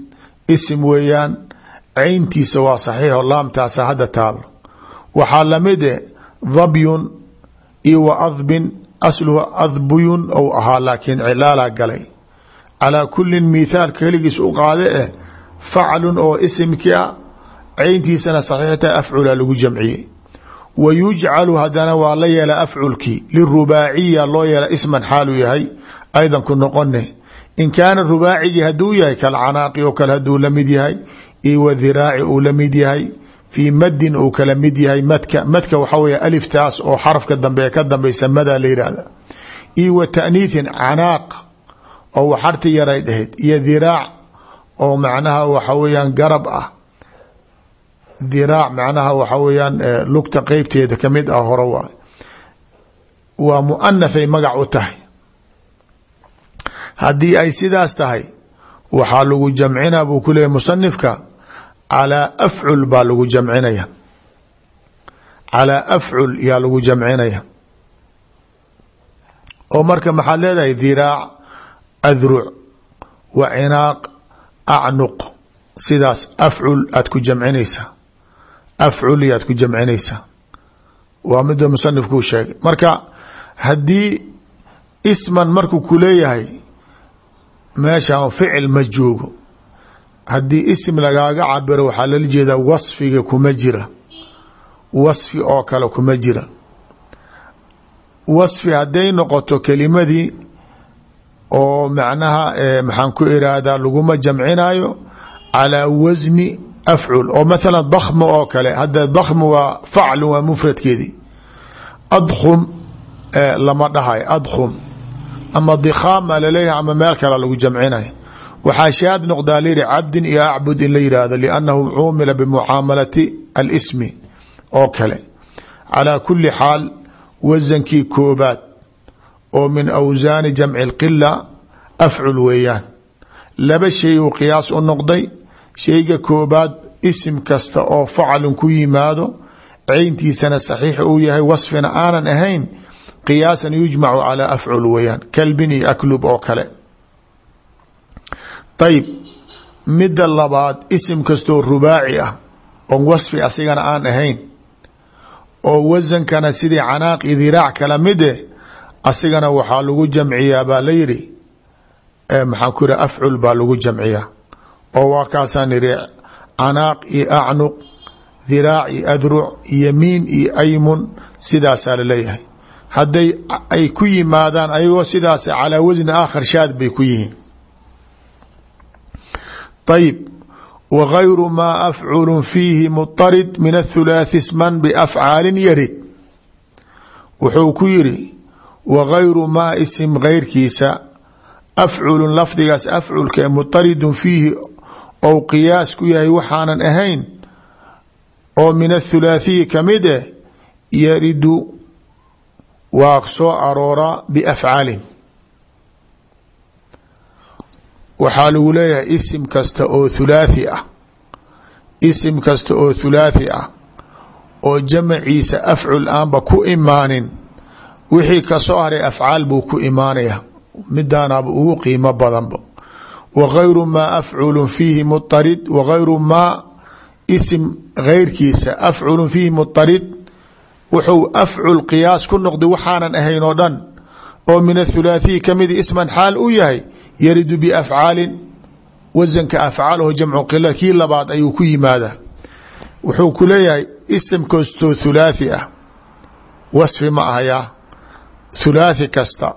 isim weeyaan cayntiisa waa saxiixo laamtaasa hadda taalo waxaa la mid e dhabyun iyo wa adbin asluhu adbuyun ou ahaa laakiin cilaalaa galay. Calaa kulin mithaal keligiis u qaade eh faclun oo isimkii a cayntiisana saxiixta afcula lagu jamciyey. Wa yujcalu hadana waa la yeela afculkii lirubaaciya loo yeela isman xaalu yahay aydan ku in kaana rubaacigii haduu yahay kalcanaaqi oo kale haduu la yahay io wa diraaci uu la yahay fii madin uu kala mid yahay madka madka waxa wey aliftaas oo xarafka dambe ka dambeysa madaa la yihahda io wa taaniithin canaaq oo waxarti yaray dhahayd iyo diraac oo macnaha waxa weyaan garab ah diraac macnaha waxa weyaan lugta qeybteeda ka mid ah hore waay waa magac u tahay haddii ay sidaas tahay waxaa lagu jamcina buu ku leeyahy musanifka calaa afcul baa lagu jamcinaya. Calaa afcul yaa lagu jamcinaya. Oo marka maxaad leedahay diraac adruc wa cinaaq acnuq sidaas afcul aad ku jamcinaysaa. Afcul yaad ku jamcinaysaa. Waa mida musanifkuu sheegay. Marka haddii isman markuu ku leeyahay meeshan ficil ma joogo. Haddii isim lagaaga cabiro waxaa lala jeedaa wasfiga kuma jira. Wasfi oo kale kuma jira. Wasfi hadday noqoto kelimadii oo macnaha maxaan ku irahdaa laguma jamcinayo calaa wasni afcul. Oo mathala dakhm oo kale hadda dakhm waa faclu waa mufradkeedii. Adkhum lama dhahay adkhum ama dikhaama la leeyahay ama meel kale lagu jamcinaya waxaa shaad noqdaa liyihi cabdin iyo acbud in la yihahdo liannahu cuumila bimucaamalati alismi oo kale. Calaa kuli xaal wasankii koobaad oo min awsaani jamci lqila afcul weeyaan. Laba shay uu qiyaas u noqday shayga koobaad isim kasta oo faclun ku yimaado cayntiisana saxiix uu yahay wasfina aanan ahayn qiyaasan yujmacu calaa afcul weeyaan kalbin iyo aklub oo kale. Ayib midda labaad isim kastoo rubaaci ah oon wasfi asigana aan ahayn oo wasankana sidii canaaq iyo diraac kala mid eh asigana waxaa lagu jamciyaa baa la yidhi maxaan ku yidhi afcul baa lagu jamciyaa oo waa kaasaan idhi canaaq iyo acnuq diraac iyo adruc yamiin iyo aymun sidaasaa la leeyahay hadday ay ku yimaadaan ayagoo sidaas calaa wasni aakhar shaad bay ku yihiin. Ayib wa gayru maa afculu fiihi muطarid min athulaathi sman biafcaalin yarid wuxuu ku yiri wa gayru maa isim geyrkiisa afculun lafdigaas afculka ee mutaridun fiihi ou qiyaas ku yahay waxaanan ahayn oo min athulaathiyi ka mid eh yaridu waa soo arooraa biafcaalin. Waxaa lagu leeyahay isim kasta oo thulaathi ah. Isim kasta oo thulaathi ah oo jamaciisa afcul aanba ku imaanin wixii ka soo haray afcaal buu ku imaanaya. Midaanaaba ugu qiimo badanba wa gayru maa afculu fiihi muطarid wa gayru maa isim geyrkiisa afculu fiihi muطarid wuxuu afcul qiyaas ku noqday waxaanan ahayn oo dhan oo min athulaathiyi ka mid isman xaal u yahay yaridu biafcaalin wasanka afcaalaho jamcu qila kii labaad ayuu ku yimaadaa. Wuxuu ku leeyahay isim kastoo thulaathi ah wasfi ma ahyaa thulaathi kasta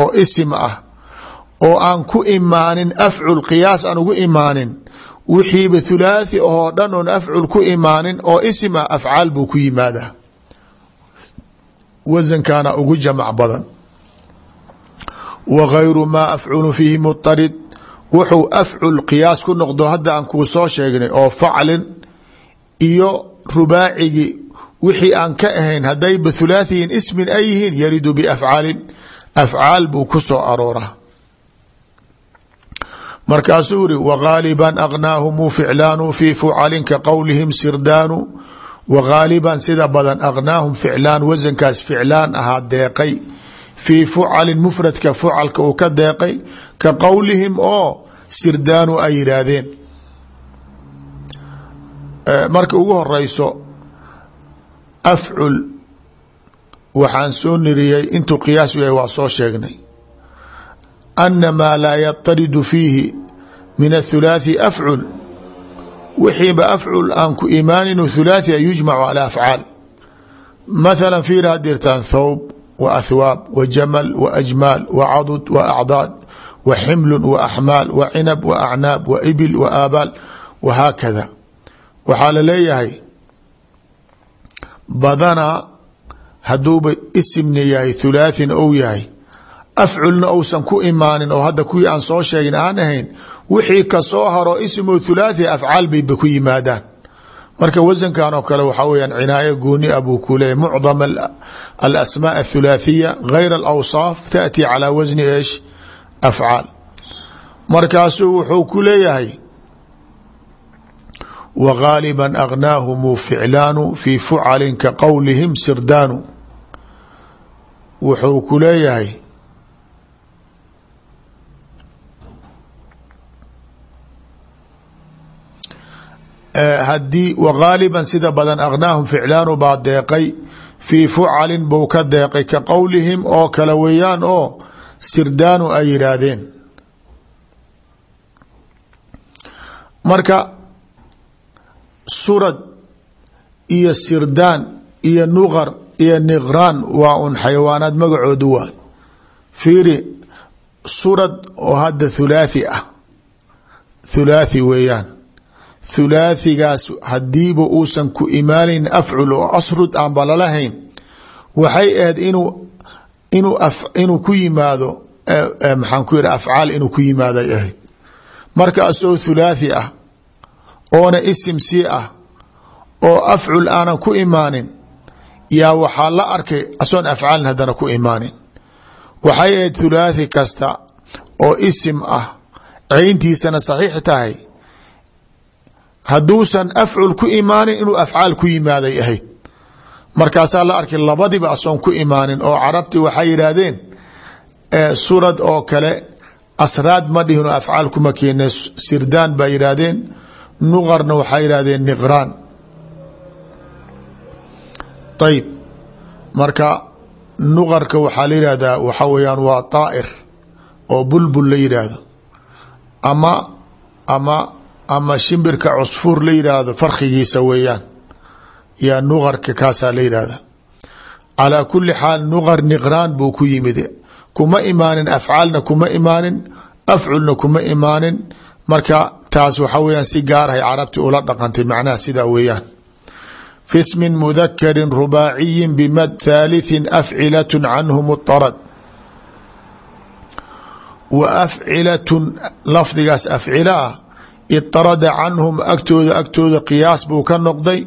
oo isim ah oo aan ku imaanin afcul qiyaas aan ugu imaanin wixiiba thulaathi oo dhan oon afcul ku imaanin oo isim ah afcaal buu ku yimaadaa wasankaana ugu jamac badan. Wa gayru maa afculu fiihi muطarid wuxuu afcul qiyaas ku noqdo hadda aan kuu soo sheegnay oo faclin iyo rubaacigii wixii aan ka ahayn haddayba thulaathiyin ismin ay yihiin yaridu biafcaalin. Afcaal buu ku soo arooraa. Markaasuu iri wagaaliban agnaahumuu ficlaanu fii fucalin ka qowlihim sirdaanu wa gaaliban sida badan agnaahum ficlaan wasankaas ficlaan ahaa deeqay. Fii fucalin mufradka fucalka uu ka deeqay ka qowlihim oo sirdaanu ay yidhaahdeen. Marka ugu horeyso afcul waxaan soo niriyey intuu qiyaas yahay waa soo sheegnay. Ana maa laa yataridu fiihi min athulaathi afcul wixiiba afcul aan ku imaanin thulaathi yujmacu calى afcaal mathala fiir had dirtaan thawb wa ahwaab wa jamal wa ajmaal wa cadud wa acdaad wa ximlu wa axmaal wa cinab wa acnaab wa ibil wa aabaal wa haakada waxaa la leeyahay badanaa hadduuba isimna yahay thulaathina ou yahay afculna ousan ku imaanin oo hadda kuwii aan soo sheegin aan ahayn wixii ka soo haro ismoo thulaathi afcaal bayba ku yimaadaan. Marka wasankan oo kale waxaa weyaan cinaayo gooni a buu ku leeyahy mucdam alasmaa athulaathiya gayr alawsaaf taأti calaa wasni eesh afcaal. Markaasuu wuxuu ku leeyahay wa gaaliba agnaahum ficlaanu fii fucalin ka qowlihim sirdaanu. Wuxuu ku leeyahay haddii wgaaliba sida badan agnaahum ficlaanu baa deeqay fii fucalin buu ka deeqay ka qowlihim oo kale weeyaan oo sirdaanu ay yidhaahdeen. Marka surad iyo sirdaan iyo nuqar iyo niqraan waa un xayawaanaad magacoodu waay fiiri surad oo hadda thulaathi ah. Thulaathi weeyaan thulaathigaas hadiiba uusan ku imaaneyn afcul oo asrud aanba lalahayn waxay ahayd inuu ku yimaado maxaan ku yidhi afcaal inuu ku yimaaday ahayd. Marka asoo thulaathi ah oona isim sii ah oo afcul aanan ku imaanin yaa waxaa la arkay asoon afcaalin haddana ku imaanin. Waxay ahayd thulaathi kasta oo isim ah ceyntiisana saxiix tahay hadduusan afcul ku imaanin inuu afcaal ku yimaaday ahayd. Markaasaa la arkay labadiba asoon ku imaanin oo carabti waxay yidhaahdeen surad oo kale asraad ma dhihin oo afcaal kuma keene sirdaan baa yidhaahdeen nuqarna waxay yidhahdeen niqraan. Ayb marka nuqarka waxaa la yidhahdaa waxa weyaan waa daa'ir oo bulbul la yidhaahdo. Ama ama ama shimbirka cusfuur la yidhaahdo farkigiisa weeyaan. Yaa nuqarka kaasaa la yidhahda calaa kuli xaal nuqar niqraan buu ku yimid kuma imaanin afcaalna kuma imaanin afculna kuma imaanin. Marka taas waxa weyaan si gaarahay carabti ula dhaqantay macnaha sidaa weeyaan. Fi smin mudakarin bimad thaalithin afcilat canhu mutarad wa afcilatun lafdigaas ah itarada canhum agtooda agtooda qiyaas buu ka noqday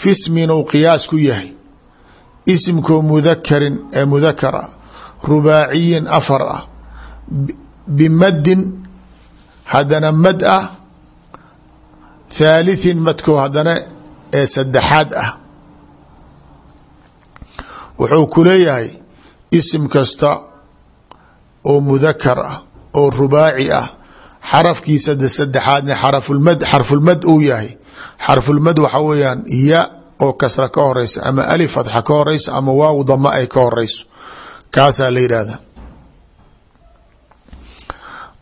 fismin uu qiyaas ku yahay. Isimkoo mudakarin ee mudakar ah rubaaciyin afar ah. Bimaddin haddana mad ah. Thaalithin madkoo haddana ee saddexaad ah. Wuxuu ku leeyahay isim kasta oo mudakar ah oo rubaaci ah xarafkiisa saddexaadna xarafulmad xarfulmad uu yahay. Xarfulmad waxa weeyaan ya oo kasra ka horeysa ama alif fatxa ka horeysa ama waaw dama ay ka horeyso. Kaasaa la yidhaahda.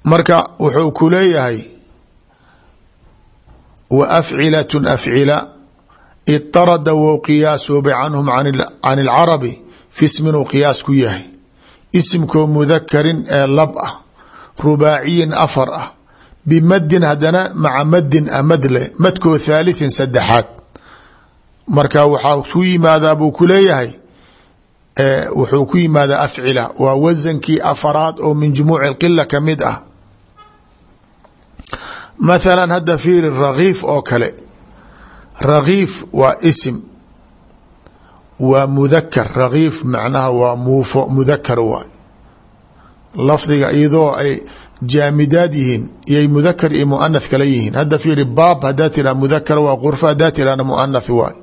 Marka wuxuu ku leeyahay wa afcilatun afcila itarada wou qiyaasoobay canhum can ilcarabi fi sminuu qiyaas ku yahay. Isimkoo mudakarin ee rubaaciyin afar ah bimadin haddana maca madin a mad leh madkoo thaalithin saddexaad. Marka waxaa ku yimaadaa buu ku leeyahay wuxuu ku yimaadaa afcila waa wasankii afaraad oo min jumuuci qila ka mid ah. Mathala hadda fiiri rakiif oo kale rakiif waa isim waa mudakar rakiif macnaha waa muufo mudakar waay lafdiga iyadoo ay jaamidaad yihiin iyay mudakar iyo muanath kala yihiin. Hadda fiiri baab hadaa tira mudakar waa qurfa hadaa tirana muanath waay.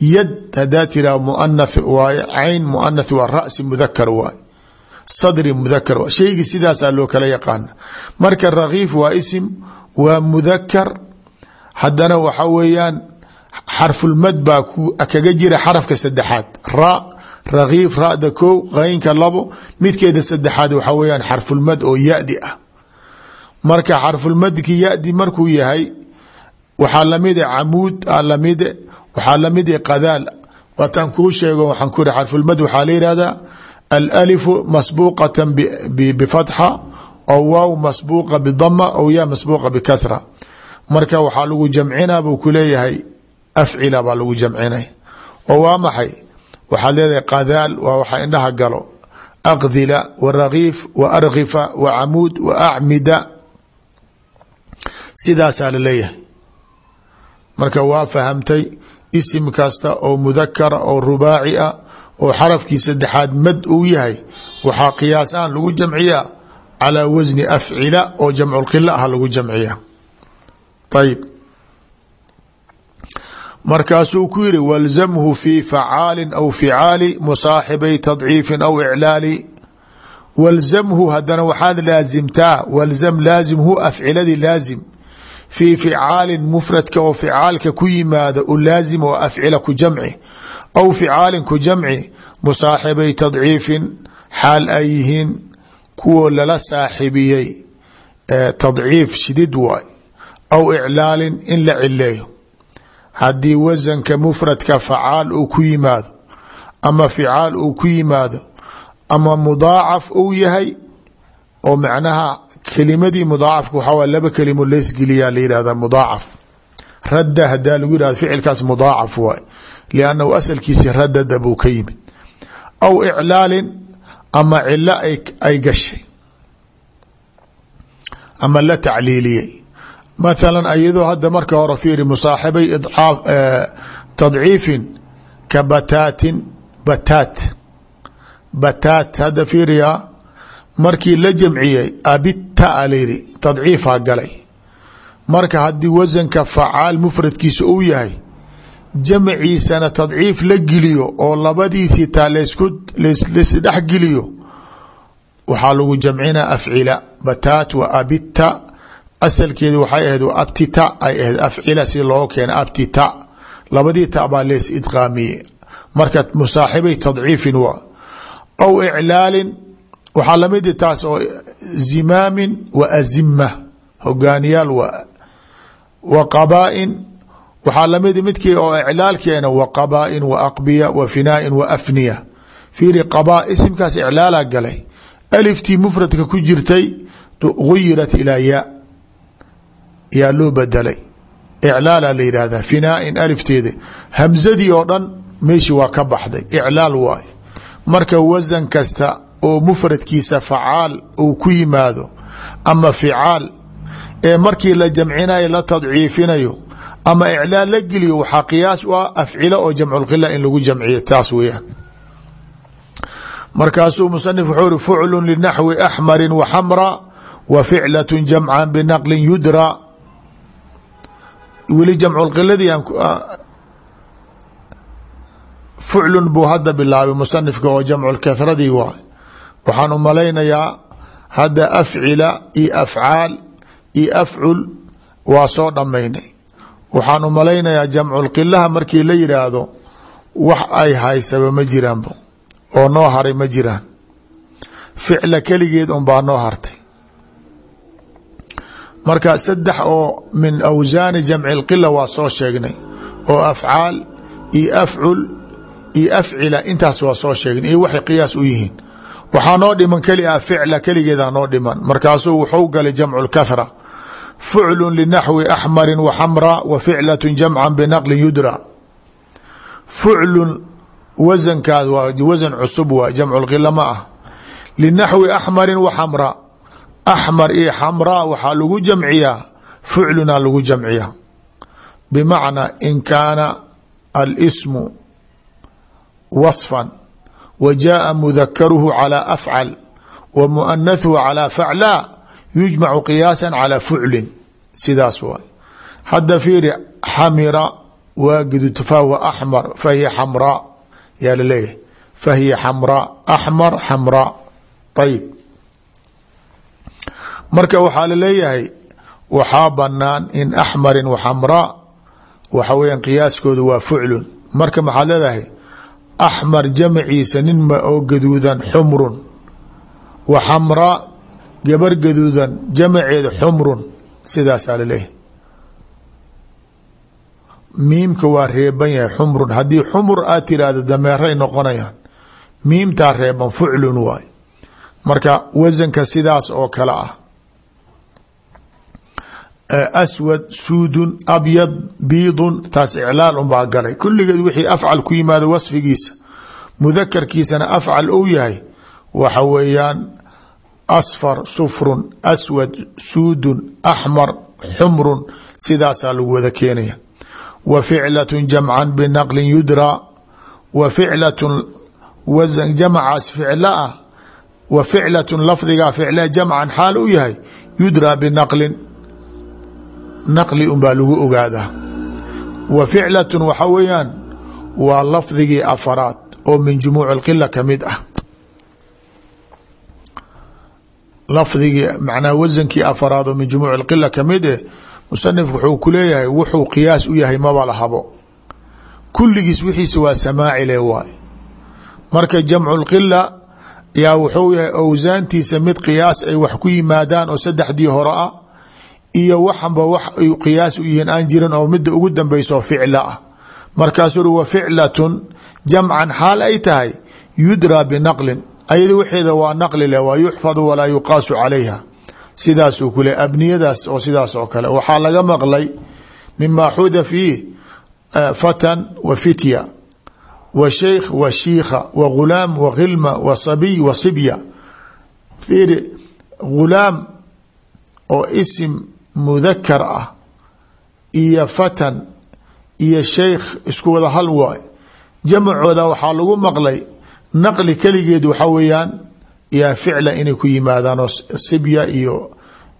Yad hadaa tiraa muanath waaye cayn muanath waa rasi mudakar waaye sadri mudakar waay. Shaygii sidaasaa loo kala yaqaana marka rakiif waa isim waa mudakar haddana waxa weeyaan xarfulmad baa kaga jira xarafka saddexaad. Ra rakiif rada kow qaynka labo midkeeda saddexaad waxa weyaan xarfulmad oo yadi ah. Marka xarfulmadki yadi markuu yahay waxaa lamida camuud a lamide waxaa lamida qadaal. Waataan kuu sheego waxaan ku iri xarfulmad waxaa la yihahdaa alalifu masbuuqata bifatxa aw waaw masbuuqa bidama aw ya masbuuqa bikasra marka waxaa lagu jamcinaa buu ku leeyahay afcila baa lagu jamcinay. Oo waa maxay waxaad leedahay qadaal waa waxa indhaha galo. Aqdila wa rakiif wa arkifa wa camuud wa acmida. Sidaasaa la leeyahay marka waa fahamtay isim kasta oo mudakara oo rubaaci ah oo xarafkii saddexaad mad uu yahay waxaa qiyaasaan lagu jamciyaa calaa wasni afcila oo jamculqila ah lagu jamciya ayib markaasuu ku yiri walzamhu fi facaali aw ficaali musaaxibay tadciifin aw iclaali. Walzamhu hadana waxaad laasimtaa walzam laazimhu afciladii laazim. Fii ficaalin mufradka oo ficaalka ku yimaada u laazim oo afcila ku aw ficaalin ku jamci musaaxibay tadciifin xaal ay yihiin kuwoo lala saaxibiyey tadciif shidid waay. Aw iclaalin in la cileeyo haddii wasanka mufradka facaal uu ku yimaado ama ficaal uu ku yimaado ama mudaacaf uu yahay oo macnaha kelimadii mudaacafka waxaa laba kelimo leesgeliyaa la yihahda mudaacaf. Radda hadaa lagu yihahdo ficilkaas mudaacaf waay liannahu asalkiisi radada buu ka yimid. Aw iclaalin ama cilo ay gashay ama la tacliiliyey mathala iyadoo hadda marka hore fiiri musaaxibay tadciifin ka bataatin bataat. Bataat hadda fiiriyaa markii la jamciyey abita a layidhi tadciifaa galay. Marka haddii wasanka facaal mufradkiisa uu yahay jamciisana tadciif la geliyo oo labadiisii taa lasdhex geliyo waxaa lagu jamcinaa afcila bataat wa abita asalkeedu waxay ahayd abtita ay ahayd afcila si loo keena abtita. Labadii ta baa lees marka musaaxibay tadciifin waa. Aw iclaalin waxaa la mid taas oo zimaamin wa azima hogaaniyaal wa wa qabaain waxaa la mid midkii oo iclaalkeena wa qabaain wa aqbiya wa finaain wa afniya. Fiiri qabaa isimkaas iclaala galay. Aliftii mufradka ku jirtay guyirat ilaa yaa yaa loo bedelay. Iclaala la yidhaahdaa finaain alifteeda. Hamzadii oo dhan meeshii waa ka baxday. Iclaal waay marka wasan kasta oo mufradkiisa facaal uu ku yimaado ama ficaal ee markii la jamcinayo la tadciifinayo ama iclaal la geliyo waxaa qiyaas u ah afcilo oo jamculqila in lagu jamciyo taas weeyaan. Markaasuu musanif wuxuu uri fuclu linaxwi axmari wa xamra wa ficlaة jamca binaqli yudra weli jamculqiladii fuclun buu hadda bilaabay musanifka oo jamculkahradii waay. Waxaan u malaynayaa hadda afcila iyo afcaal iyo afcul waa soo dhammaynay. Waxaan u malaynayaa jamculqilaha markii la yidhaahdo wax ay haysaba ma jiraanbo oo noo haray ma jiraan. Ficla keligeed un baa noo hartay marka saddex oo min awsaani jamci lqila waa soo sheegnay oo afcaal iyo afcul iyo afcila intaas waa soo sheegnay iyo waxay qiyaas u yihiin. Waxaa noo dhiman keli ah ficla keligeeda noo dhiman. Markaasuu wuxuu galay jamcu lkathra fuclu linaxwi axmari wa xamra wa ficlaة jamca binaqli yudra. Fuclun wasankaas waa wasan cusub waa jamcu lqila ma ah. Linaxwi axmari wa axmar iyo xamraa waxaa lagu jamciyaa ficlunaa lagu jamciyaa bimacnaa in kaana alsmu wasfan wa jaaa mudakaruhu calaa afcal wa muanahuhu calaa faclaa yujmacu qiyaasa calaa fuclin sidaas waay hadda fiiri xamira waa gudubto fahwa axmar fahiya xamraa yaa la leeyahay fahiya xamraa axmar xamraa ayib marka waxaa la leeyahay waxaa banaan in axmarin wa xamraa waxa weeyaan qiyaaskooda waa fuclun. Marka maxaad leedahay axmar jamaciisa ninma oo gaduudan xumrun. Wa xamraa gabar gaduudan jamaceeda xumrun. Sidaasaa la leeyahay miimka waa reeban yahay xumrun. Haddii xumr aad tiraahdo dameeray noqonayaan miimtaa reeban fuclun waay. Marka wasanka sidaas oo kale ah aswad suudun abyad biidun taas iclaal unbaa galay. Kulligeed wixii afcal ku yimaado wasfigiisa mudakarkiisana afcal ou yahay waxa weeyaan asfar sufrun aswad suudun axmar xumrun sidaasaa lagu wada keenaya. Wa ficlatun jamcan binaqlin yudraa wa ficlatun wasan jamacaas ficla ah wa ficlatun lafdigaa ficla jamcan xaal u yahay yudraa binaqlin naqli unbaa lagu ogaadaa. Wa ficlatun waxa weeyaan waa lafdigii afaraad oo min jumuuc alqila ka mid ah. Lafdigii macnaha wasankii afaraad oo min jumuuc alqila ka mid eh musanifku wuxuu ku leeyahay wuxuu qiyaas u yahay maba lahabo kulligiis wixiisa waa samaacile waay marka jamcu lqila yaa wuxuu yahay owsaantiisa mid qiyaas ay wax ku yimaadaan oo saddexdii hore ah iyo waxanba wax ay qiyaas u yihiin aan jirin oo midda ugu dambeyso ficla ah. Markaasuu uri wa ficlatun jamcan ay tahay yudraa binaqlin. Ayada waxeeda waa naqli leh waa yuxfadu walaa yuqaasu calayha. Sidaasuu ku le abniyadaas oo sidaas oo kale. Waxaa laga maqlay mima xuda fiih fatan wa fitya. Wa sheikh wa shiikha wa ghulaam wa khilma wa sabiy wa sibya. Fiiri ghulaam oo isim mudakar ah iyo fatan iyo sheikh isku wada hal waay. Jamacooda waxaa lagu maqlay naqli keligeed waxa weeyaan yaa ficla inay ku yimaadaan oo sibya iyo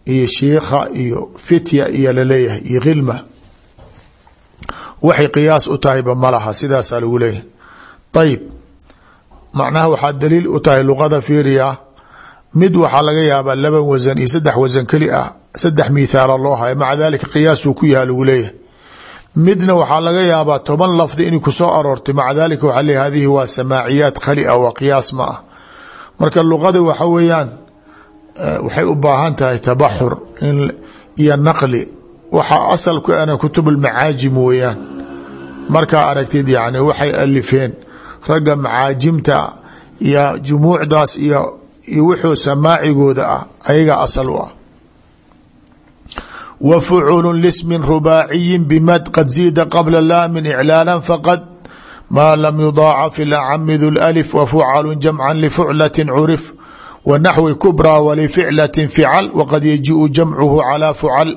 iyo shiikha iyo fitya iyo la leeyahay iyo khilma waxay qiyaas u tahayba malaha sidaasaa lagu leeyahay. Ayib macnaha waxaa daliil u tahay luqada fiiriya. Mid waxaa laga yaabaa laba wasan iyo saddex wasan keli ah saddex mithaala loo hayo. Maca dalika qiyaasuu ku yaha lagu leeyahay. Midna waxaa laga yaabaa toban lafdi inay ku soo aroortay. Maca dalika waxaa leeyahy hadihi waa samaaciyaat khali ah waa qiyaas ma ah. Marka luqada waxa weeyaan waxay u baahan tahay tabaxur iyo naqli. Waxaa asalku ana kutub lmacaajim weeyaan. Markaa aragtid yani waxay alifeen ragga macaajimta iyo jumuucdaas iyo wuxuu samaacigooda ah asal u ah wa fucuulu lismin rubaaciyin bimad qad ziida qabla laamin iclaala faqad maa lam yudaacaf ilacamidu alif wa fucalu jamcan lifuclati curif wa naxwi kubraa walificlati fical waqad yajiu jamcuhu calaa fucal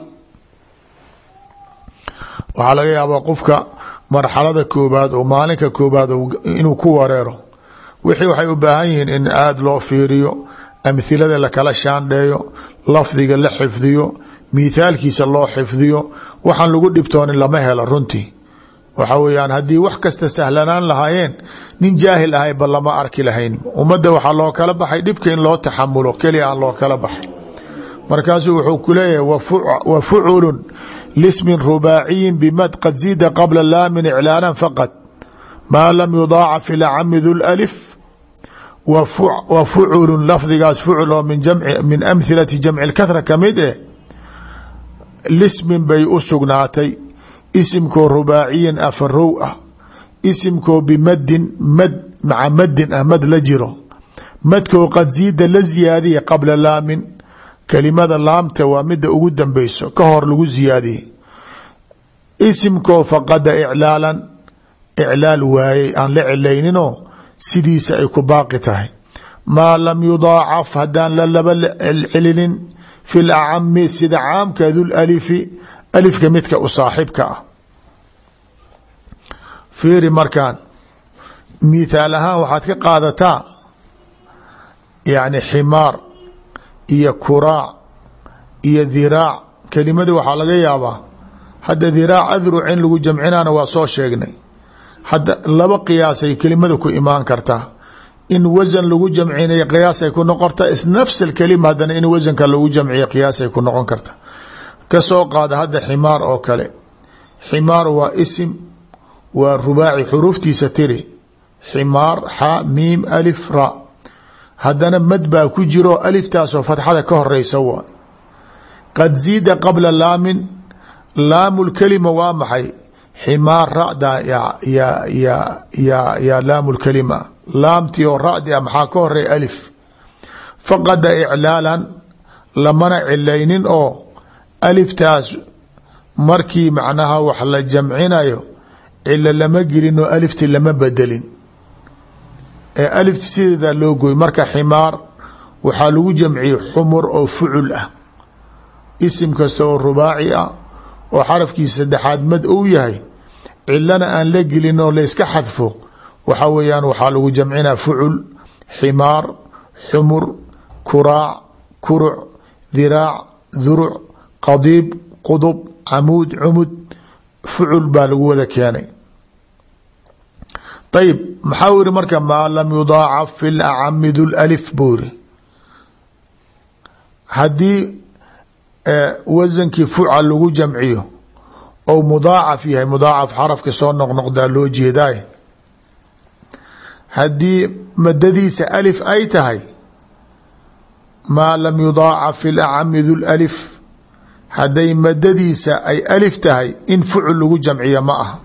waxaa laga yaabaa qofka marxalada koobaad oo maalinka koobaad inuu ku wareero wixii waxay u baahan yihiin in aada loo fiiriyo amhilada lakala shaandheeyo lafdiga la xifdiyo mithaalkiisa loo xifdiyo waxaan lagu dhibtoonin lama helo runtii waxa weyaan haddii wax kasta sahlanaan lahaayeen nin jaahil ahayba lama arki lahayn. Ummadda waxaa loo kala baxay dhibka in loo taxamulo keliya aan loo kala baxay. Markaasuu wuxuu ku leeyahay wa fuculun lismin rubaaciyin bimad qad ziida qabla laamin iclaanan faqad maa lam yudaacaf ilacamidu alif. Wa fuculun lafdigaas fucul oo min amhilati jamci lkahra ka mid eh lismin bay u sugnaatay. Isimkoo rubaaciyin afarow ah. Isimkoo bimadin mad maca madin ah mad la jiro. Madkoo qad ziida la ziyaadiya qabla laamin. Kelimada laamta waa mida ugu dambeyso ka hor lagu ziyaadiyey isimkoo faqada iclaalan. Iclaal waayey aan la cilayninoo sidiisa ay ku baaqi tahay. Maa lam yudaacaf haddaan la laba celinin fi lacami sida caamka dulalifi alifka midka u saaxibka ah fiiri markaan mithaal ahaan waxaad ka qaadataa yani ximaar iyo kuraac iyo diraac kelimada waxaa laga yaabaa hadda diraac adruc in lagu jamcinana waa soo sheegnay hadda laba qiyaasay kelimada ku imaan kartaa in wasan lagu jamcinayo qiyaasay ku noqorta is nafs alkalima haddana in wasanka lagu jamciyo qiyaasay ku noqon karta. Kasoo qaada hadda ximaar oo kale. Ximaar waa isim waa rubaaci xuruuftiisa tiri. Ximaar xa miim alif ra. Haddana mad baa ku jiro aliftaasoo fatxada ka horeysa waa. Qad ziida qabla laamin laamu lkalima waa maxay? Ximaar rada yaa laamu lkalima laamtii oo radi a maxaa ka horeya alif. Faqada iclaalan lamana cilaynin oo aliftaas markii macnaha wax la jamcinayo cilo lama gelin oo alifti lama bedelin. Ee alifti sideeda loo gooy marka ximaar waxaa lagu jamciyey xumur oo fucul ah. Isim kasta oo rubaaci ah oo xarafkiisa saddexaad mad ou yahay cilana aan la gelin oo layska xadfo waxa weeyaan waxaa lagu jamcinaa fucul ximaar xumur kuraac kuruc diraac duruc qadiib qudub camuud cumud. Fucul baa lagu wada keenay. Ayib maxaa iri marka maa lam yudaacaf fi lacami du lif buu iri haddii wasankii fucal lagu jamciyo ou mudaacaf yahay mudaacaf xarafka soo noqnoqdaa loo jeedaay haddii madadiisa alif ay tahay maa lam yudaacaf fi lacami du lif hadday madadiisa ay alif tahay in fucul lagu jamciyo ma aha.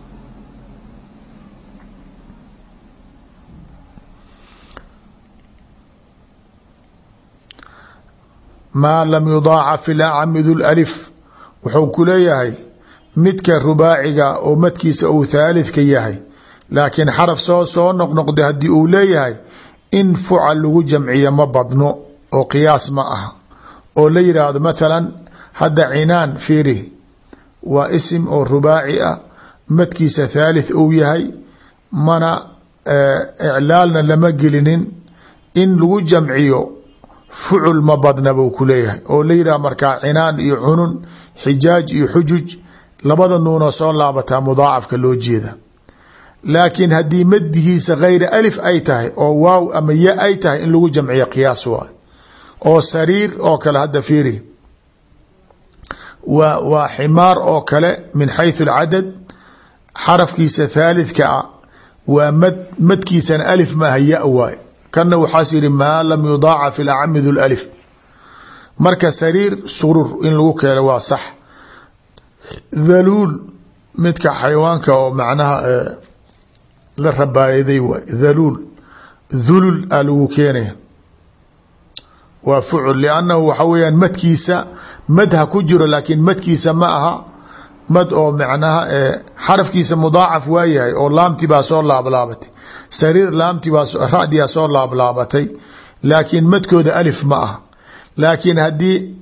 Maa lam yudaacaf fi lacami du lif wuxuu ku leeyahay midka rubaaciga oo madkiisa uu thaalithka yahay laakiin xaraf soo soo noqnoqda haddii uu leeyahay in fucal lagu jamciyo ma badno oo qiyaas ma aha. Oo la yidhaahdo mathalan hadda cinaan fiiri waa isim oo rubaaci ah madkiisa thalith uu yahay mana iclaalna lama gelinin in lagu jamciyo fucul ma badna buu ku leeyahay. Oo la yidhah markaa cinaan iyo cunun xijaaj iyo xujuj labada nuunoo soo laabataa mudaacafka loo jeeda laakiin haddii madigiisa hayra alif ay tahay oo waaw ama ya ay tahay in lagu jamciyo qiyaas waay oo sariir oo kale hadda fiiri. Waa waa ximaar oo kale min xayثu اlcadad xarafkiisa thaalithka a waa mad madkiisana alif maaha ya waay. Kana waxaas yihi maa lam yudaacaf fi lacami du lif marka sariir surur in lagu keeno waa sax. Dhaluul midka xayawaanka oo macnaha la rabaayaday waay dhaluul. Dhulul a lagu keenaya waa fucul liannahu waxa weeyaan madkiisa mad ha ku jiro laakiin madkiisa ma aha. Mad oo macnaha xarafkiisa mudaacaf waayahay oo laamti baa soo laablaabatay sariir laamti baa radiyaa soo laablaabatay laakiin madkooda alif ma aha. Laakiin haddii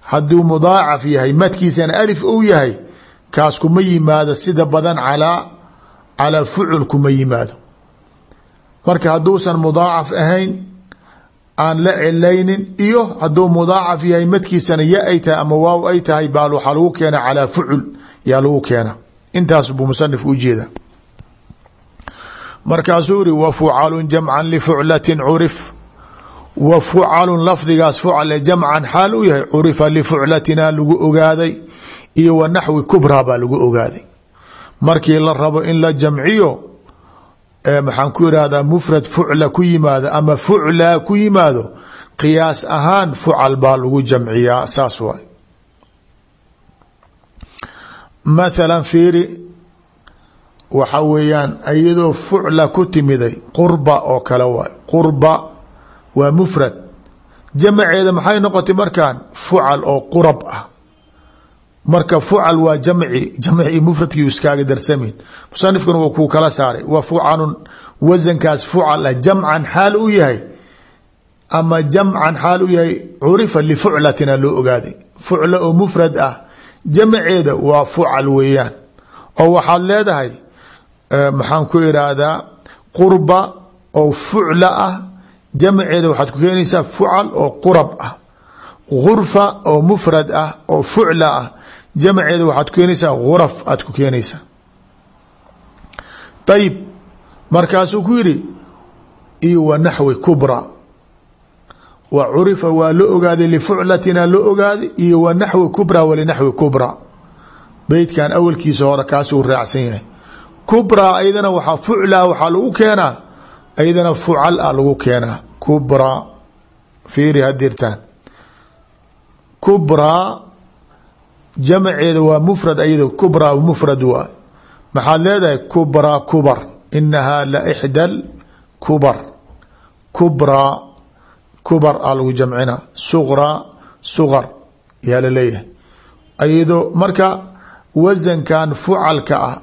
hadduu mudaacaf yahay madkiisana alif ou yahay kaas kuma yimaado sida badan calaa calaa fucul kuma yimaado. Marka hadduusan mudaacaf ahayn aan la cilaynin iyo hadduu mudaacaf yahay madkiisana ya ay tahay ama waaw ay tahay baa waxaa lagu keena calaa fucul yaa lagu keena intaas buu musanif ujeeda markaasuu iri wa fucalun jamcan lifuclatin curif. Wa fucalun lafdigaas fucal jamcan xaal u yahay curifa lifuclatina lagu ogaaday iyo wa naxwi kubraa baa ogaaday markii la rabo in la jamciyo maxaan ku irahdaa mufrad fucla ku yimaado ama fuclaa ku yimaado qiyaas ahaan fucal baa lagu jamciyaa saas waay. Mathala fiiri waxa weeyaan iyadoo fucla ku timiday qurba oo kale waay. Qurba waa mufrad. Jamaceeda maxay noqotay markan fucal oo qurab ah marka fucal waa jamci jamci mufradkii iskaaga darsamin musanifkuna waa kuu kala saaray. Wa fucalun wasankaas fucal ah jamcan u yahay ama jamcan xaal u yahay curifa lifuclatina loo ogaaday fucla oo mufrad ah jamaceeda waa fucal weeyaan. Oo waxaad leedahay maxaan ku irahdaa qurba oo fucla ah jamaceeda waxaad ku keenaysaa fucal oo qurab ah. Gurfa oo mufrad ah oo fucla ah jamceeda waxaad ku keenaysaa guraf aad ku keenaysaa. Ayib markaasuu ku yidhi iyo wa naxwi kubra. Wa curifa waa la ogaaday lifuclatina la ogaaday iyo wa naxwi kubra walinaxwi kubra. Beytkan awalkiisa hore kaasuu raacsan yahay. Kubra ayadana waxaa fucla waxaa lagu keenaa ayadana fucal a lagu keenaa. Kubra fiiri hadirtaan kubraa jamceeda waa mufrad ayado kubraa mufrad waa. Maxaad leedahay kubraa kubar. Inahaa la ixda kubar. Kubraa kubar a lagu jamcina. Suqraa suqar yaa la leeyahay ayadoo marka wasankan fucalka ah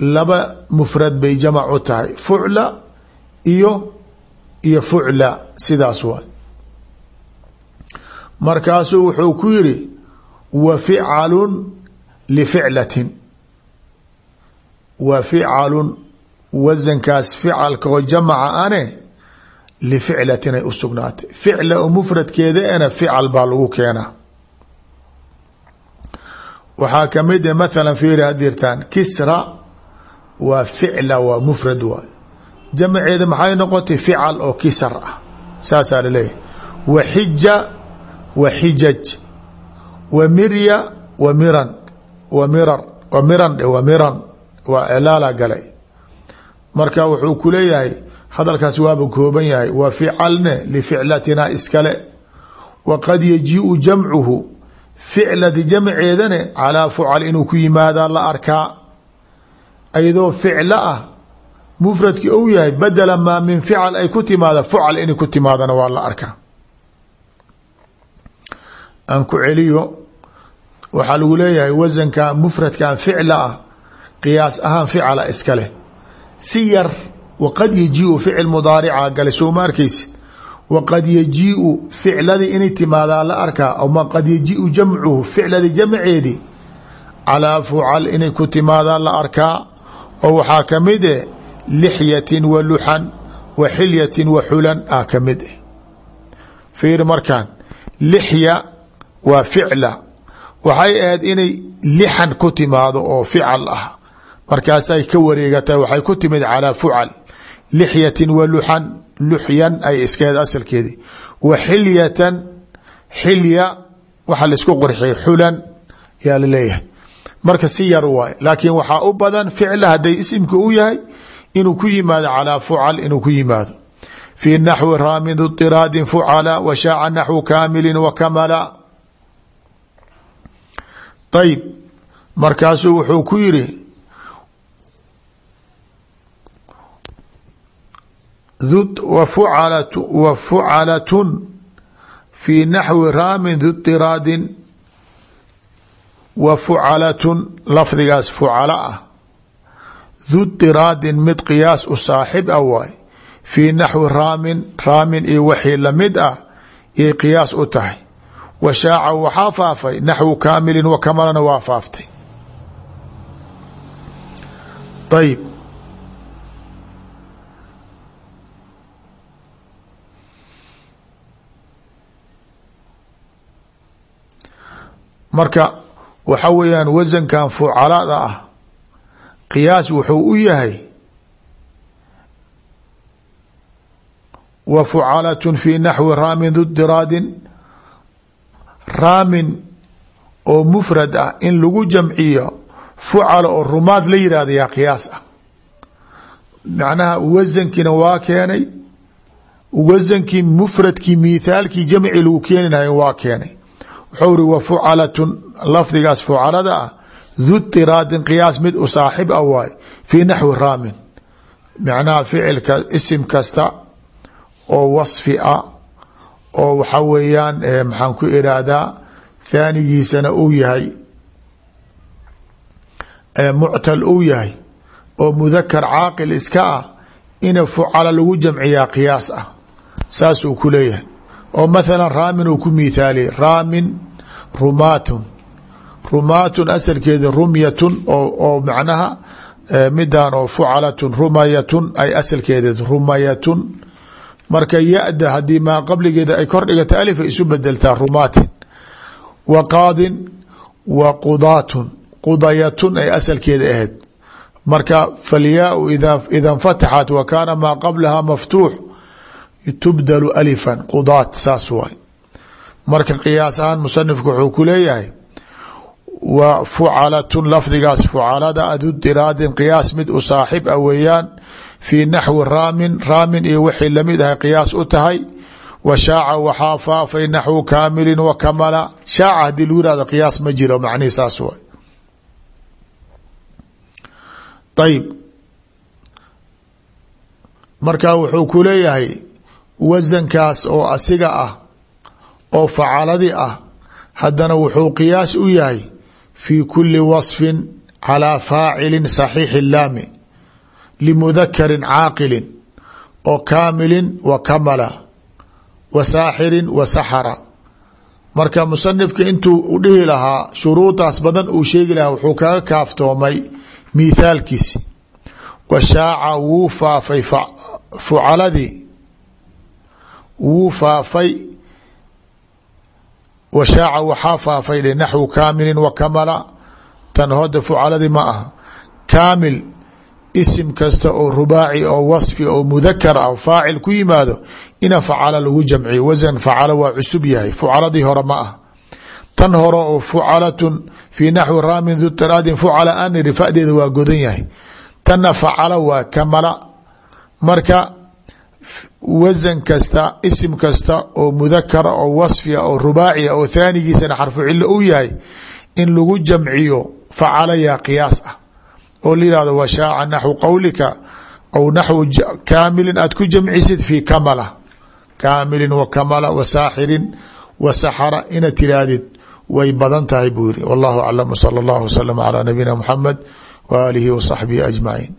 laba mufrad bay jamac u tahay. Fucla iyo iyo fucla sidaas waay markaasuu wuxuu ku yiri wa ficalun lificlatin. Wa ficalun wasankaas ficalka oo jamaca ane lificlatin ay u sugnaatay. Ficla oo mufradkeeda ena fical baa lagu keenaa. Waxaa ka mid a mathala fiiri hadirtaan kisra waa ficla waa mufrad waay jamaceeda maxay noqotay fical oo kisar ah? Saasaa la leeyahay wa xija wa xijaj wa mirya wa miran wa mirar wa miran dhe wa miran waa cilaala galay. Marka wuxuu ku leeyahay hadalkaas waaba kooban yahay wa ficalne lificlatina iskale. Wa qad yajiiu jamcuhu ficladi jamceedane calaa fucal inuu ku yimaadaa la arkaa. Ayadoo ficlo ah mufradki ou yahay badela maa min fical ay ku timaada fucal inay ku timaadana waa la arkaa aan ku celiyo waxaa lagu leeyahay wasanka mufradkan ficla ah qiyaas ahaan ficala iska leh. Si yar waqad yajiiu ficil mudaarica gale soo ma arkaysid waqad yajiiu ficladii inay timaadaa la arkaa ama qad yajiiu jamcuhu ficladii jamceedii calaa fucal inay ku timaadaa la arkaa. Oo waxaa ka mid eh lixyatin wa luxan wa xilyatin wa xulan ah ka mid eh. Fiir markaan lixya waa ficla. Waxay ahayd inay lixan ku timaado oo fical ah. Markaasay ka wareegatay waxay ku timid calaa fucal. Lixyatin wa luxan luxyan ay iskeed asalkeedii wa xilyatan xilya waxaa la isku qorxiyay xulan yaa la leeyahay marka si yar waay laakiin waxaa u badan ficla hadday isimka u yahay inuu ku yimaado calaa fucal inuu ku yimaado. Fii naxwi raamidu طiraadin fucala wa shaaca naxwu kaamili wa kamala ayb markaasuu wuxuu ku yiri wa fucalatun fii naxwi raamin du طiraadin wa fucalatun lafdigaas fucala ah. Du طiraadin mid qiyaas u saaxib ah waay. Fii naxwi raamin raamin iyo wixii la mid ah yay qiyaas u tahay wa shaaca waxaa faafay naxwu kaamilin wa waa faaftay ayib marka waxa weeyaan wasankan fucalada ah qiyaas wuxuu u yahay wa fucalatun fi naxwi raamin du diraadin raamin oo mufrad ah in lagu jamciyo fucala oo rumaad la yihahda yaa qiyaas ah. Macnaha wasankiina waa keenay wasankii mufradkii mithaalkii jamci lagu keeni lahay waa keenay. Wuxuu ri wa fucalatun lafdigaas fucalada ah du tiraadin qiyaas mid u saaxib ah waay fii naxwi raamin. Macnaha ficilka isim kasta oo wasfi ah oo waxa weeyaan maxaan ku iraahdaa thaanigiisana uu yahay muctal uu yahay oo mudakar caaqil iska ah ina fucala lagu jamciyaa qiyaas ah saasuu ku leeyahay. Oo mathala raamin uu ku miithaaliyay raamin rumaatun. Rumaatun asalkeeda rumyatun oo macnaha midan oo fucalatun rumayatun ay asalkeeda rumayatun marka ya-da haddii maa qabligeeda ay kor dhigata alif ay isu bedeltaa rumaatin wa qaadin wa qudaatun. Qudayatun ay asalkeeda ahayd. Marka falyaau ida nfataxat wa kaana maa qablaha maftuux tubdalu alifan qudaat saas waay. Marka qiyaas ahaan wuxuu ku leeyahay wa fucalatun lafdigaas fucalada adu diraadin qiyaas mid u saaxib a weeyaan fii naxwi raamin raamin iyo wixii la mid ahay qiyaas u tahay. Wa shaaca waxaa faafay naxwu kaamilin wa kamala. Shaaca haddii lagu yihahdo qiyaas ma jiro macnihi saas waay. Ayib marka wuxuu ku leeyahay wasankaas oo asiga ah oo facaladi ah haddana wuxuu qiyaas u yahay fii kuli wasfin calaa faacilin saxiixi laami limudakarin caaqilin oo kaamilin wa kamala wa marka musanifka intuu u dhihi lahaa shuruudaas badan uu sheegi lahaa wuxuu kaga kaaftoomay mithaalkiisi wa shaaca wuu faafay fucaladii wuu faafay wa shaaca waxaa faafay naxwu kaamilin wa kamala tan hoda fucaladii ma aha kaamil isim kasta oo rubaaci oo wasfi oo mudakar ah faacil ku yimaado ina facala lagu jamciyo. Wasan facala waa cusub yahay. Fucaladii hore ma ah tan hore oo fucalatun fii naxwi raamin du fucala aniri fadeeda waa godan yahay. Tanna facala waa kamala. Marka wasan kasta isim kasta oo mudakara oo wasfia oo rubaacia oo thaanigiisana xarfu u yahay in lagu jamciyo facala yaa qiyaas ah oo la yihahdo wa shaaca naxwu qowlika aw naxwu kaamilin aad ku jamcisid fii kamala. Kaamilin wa kamala wa saaxirin wa saxara inaad tiraahdid way badan tahay buu yiri wallahu aclam sala allahu waslama calaa nabiyina muxamed wa aalihi wa saxbihi ajmaciin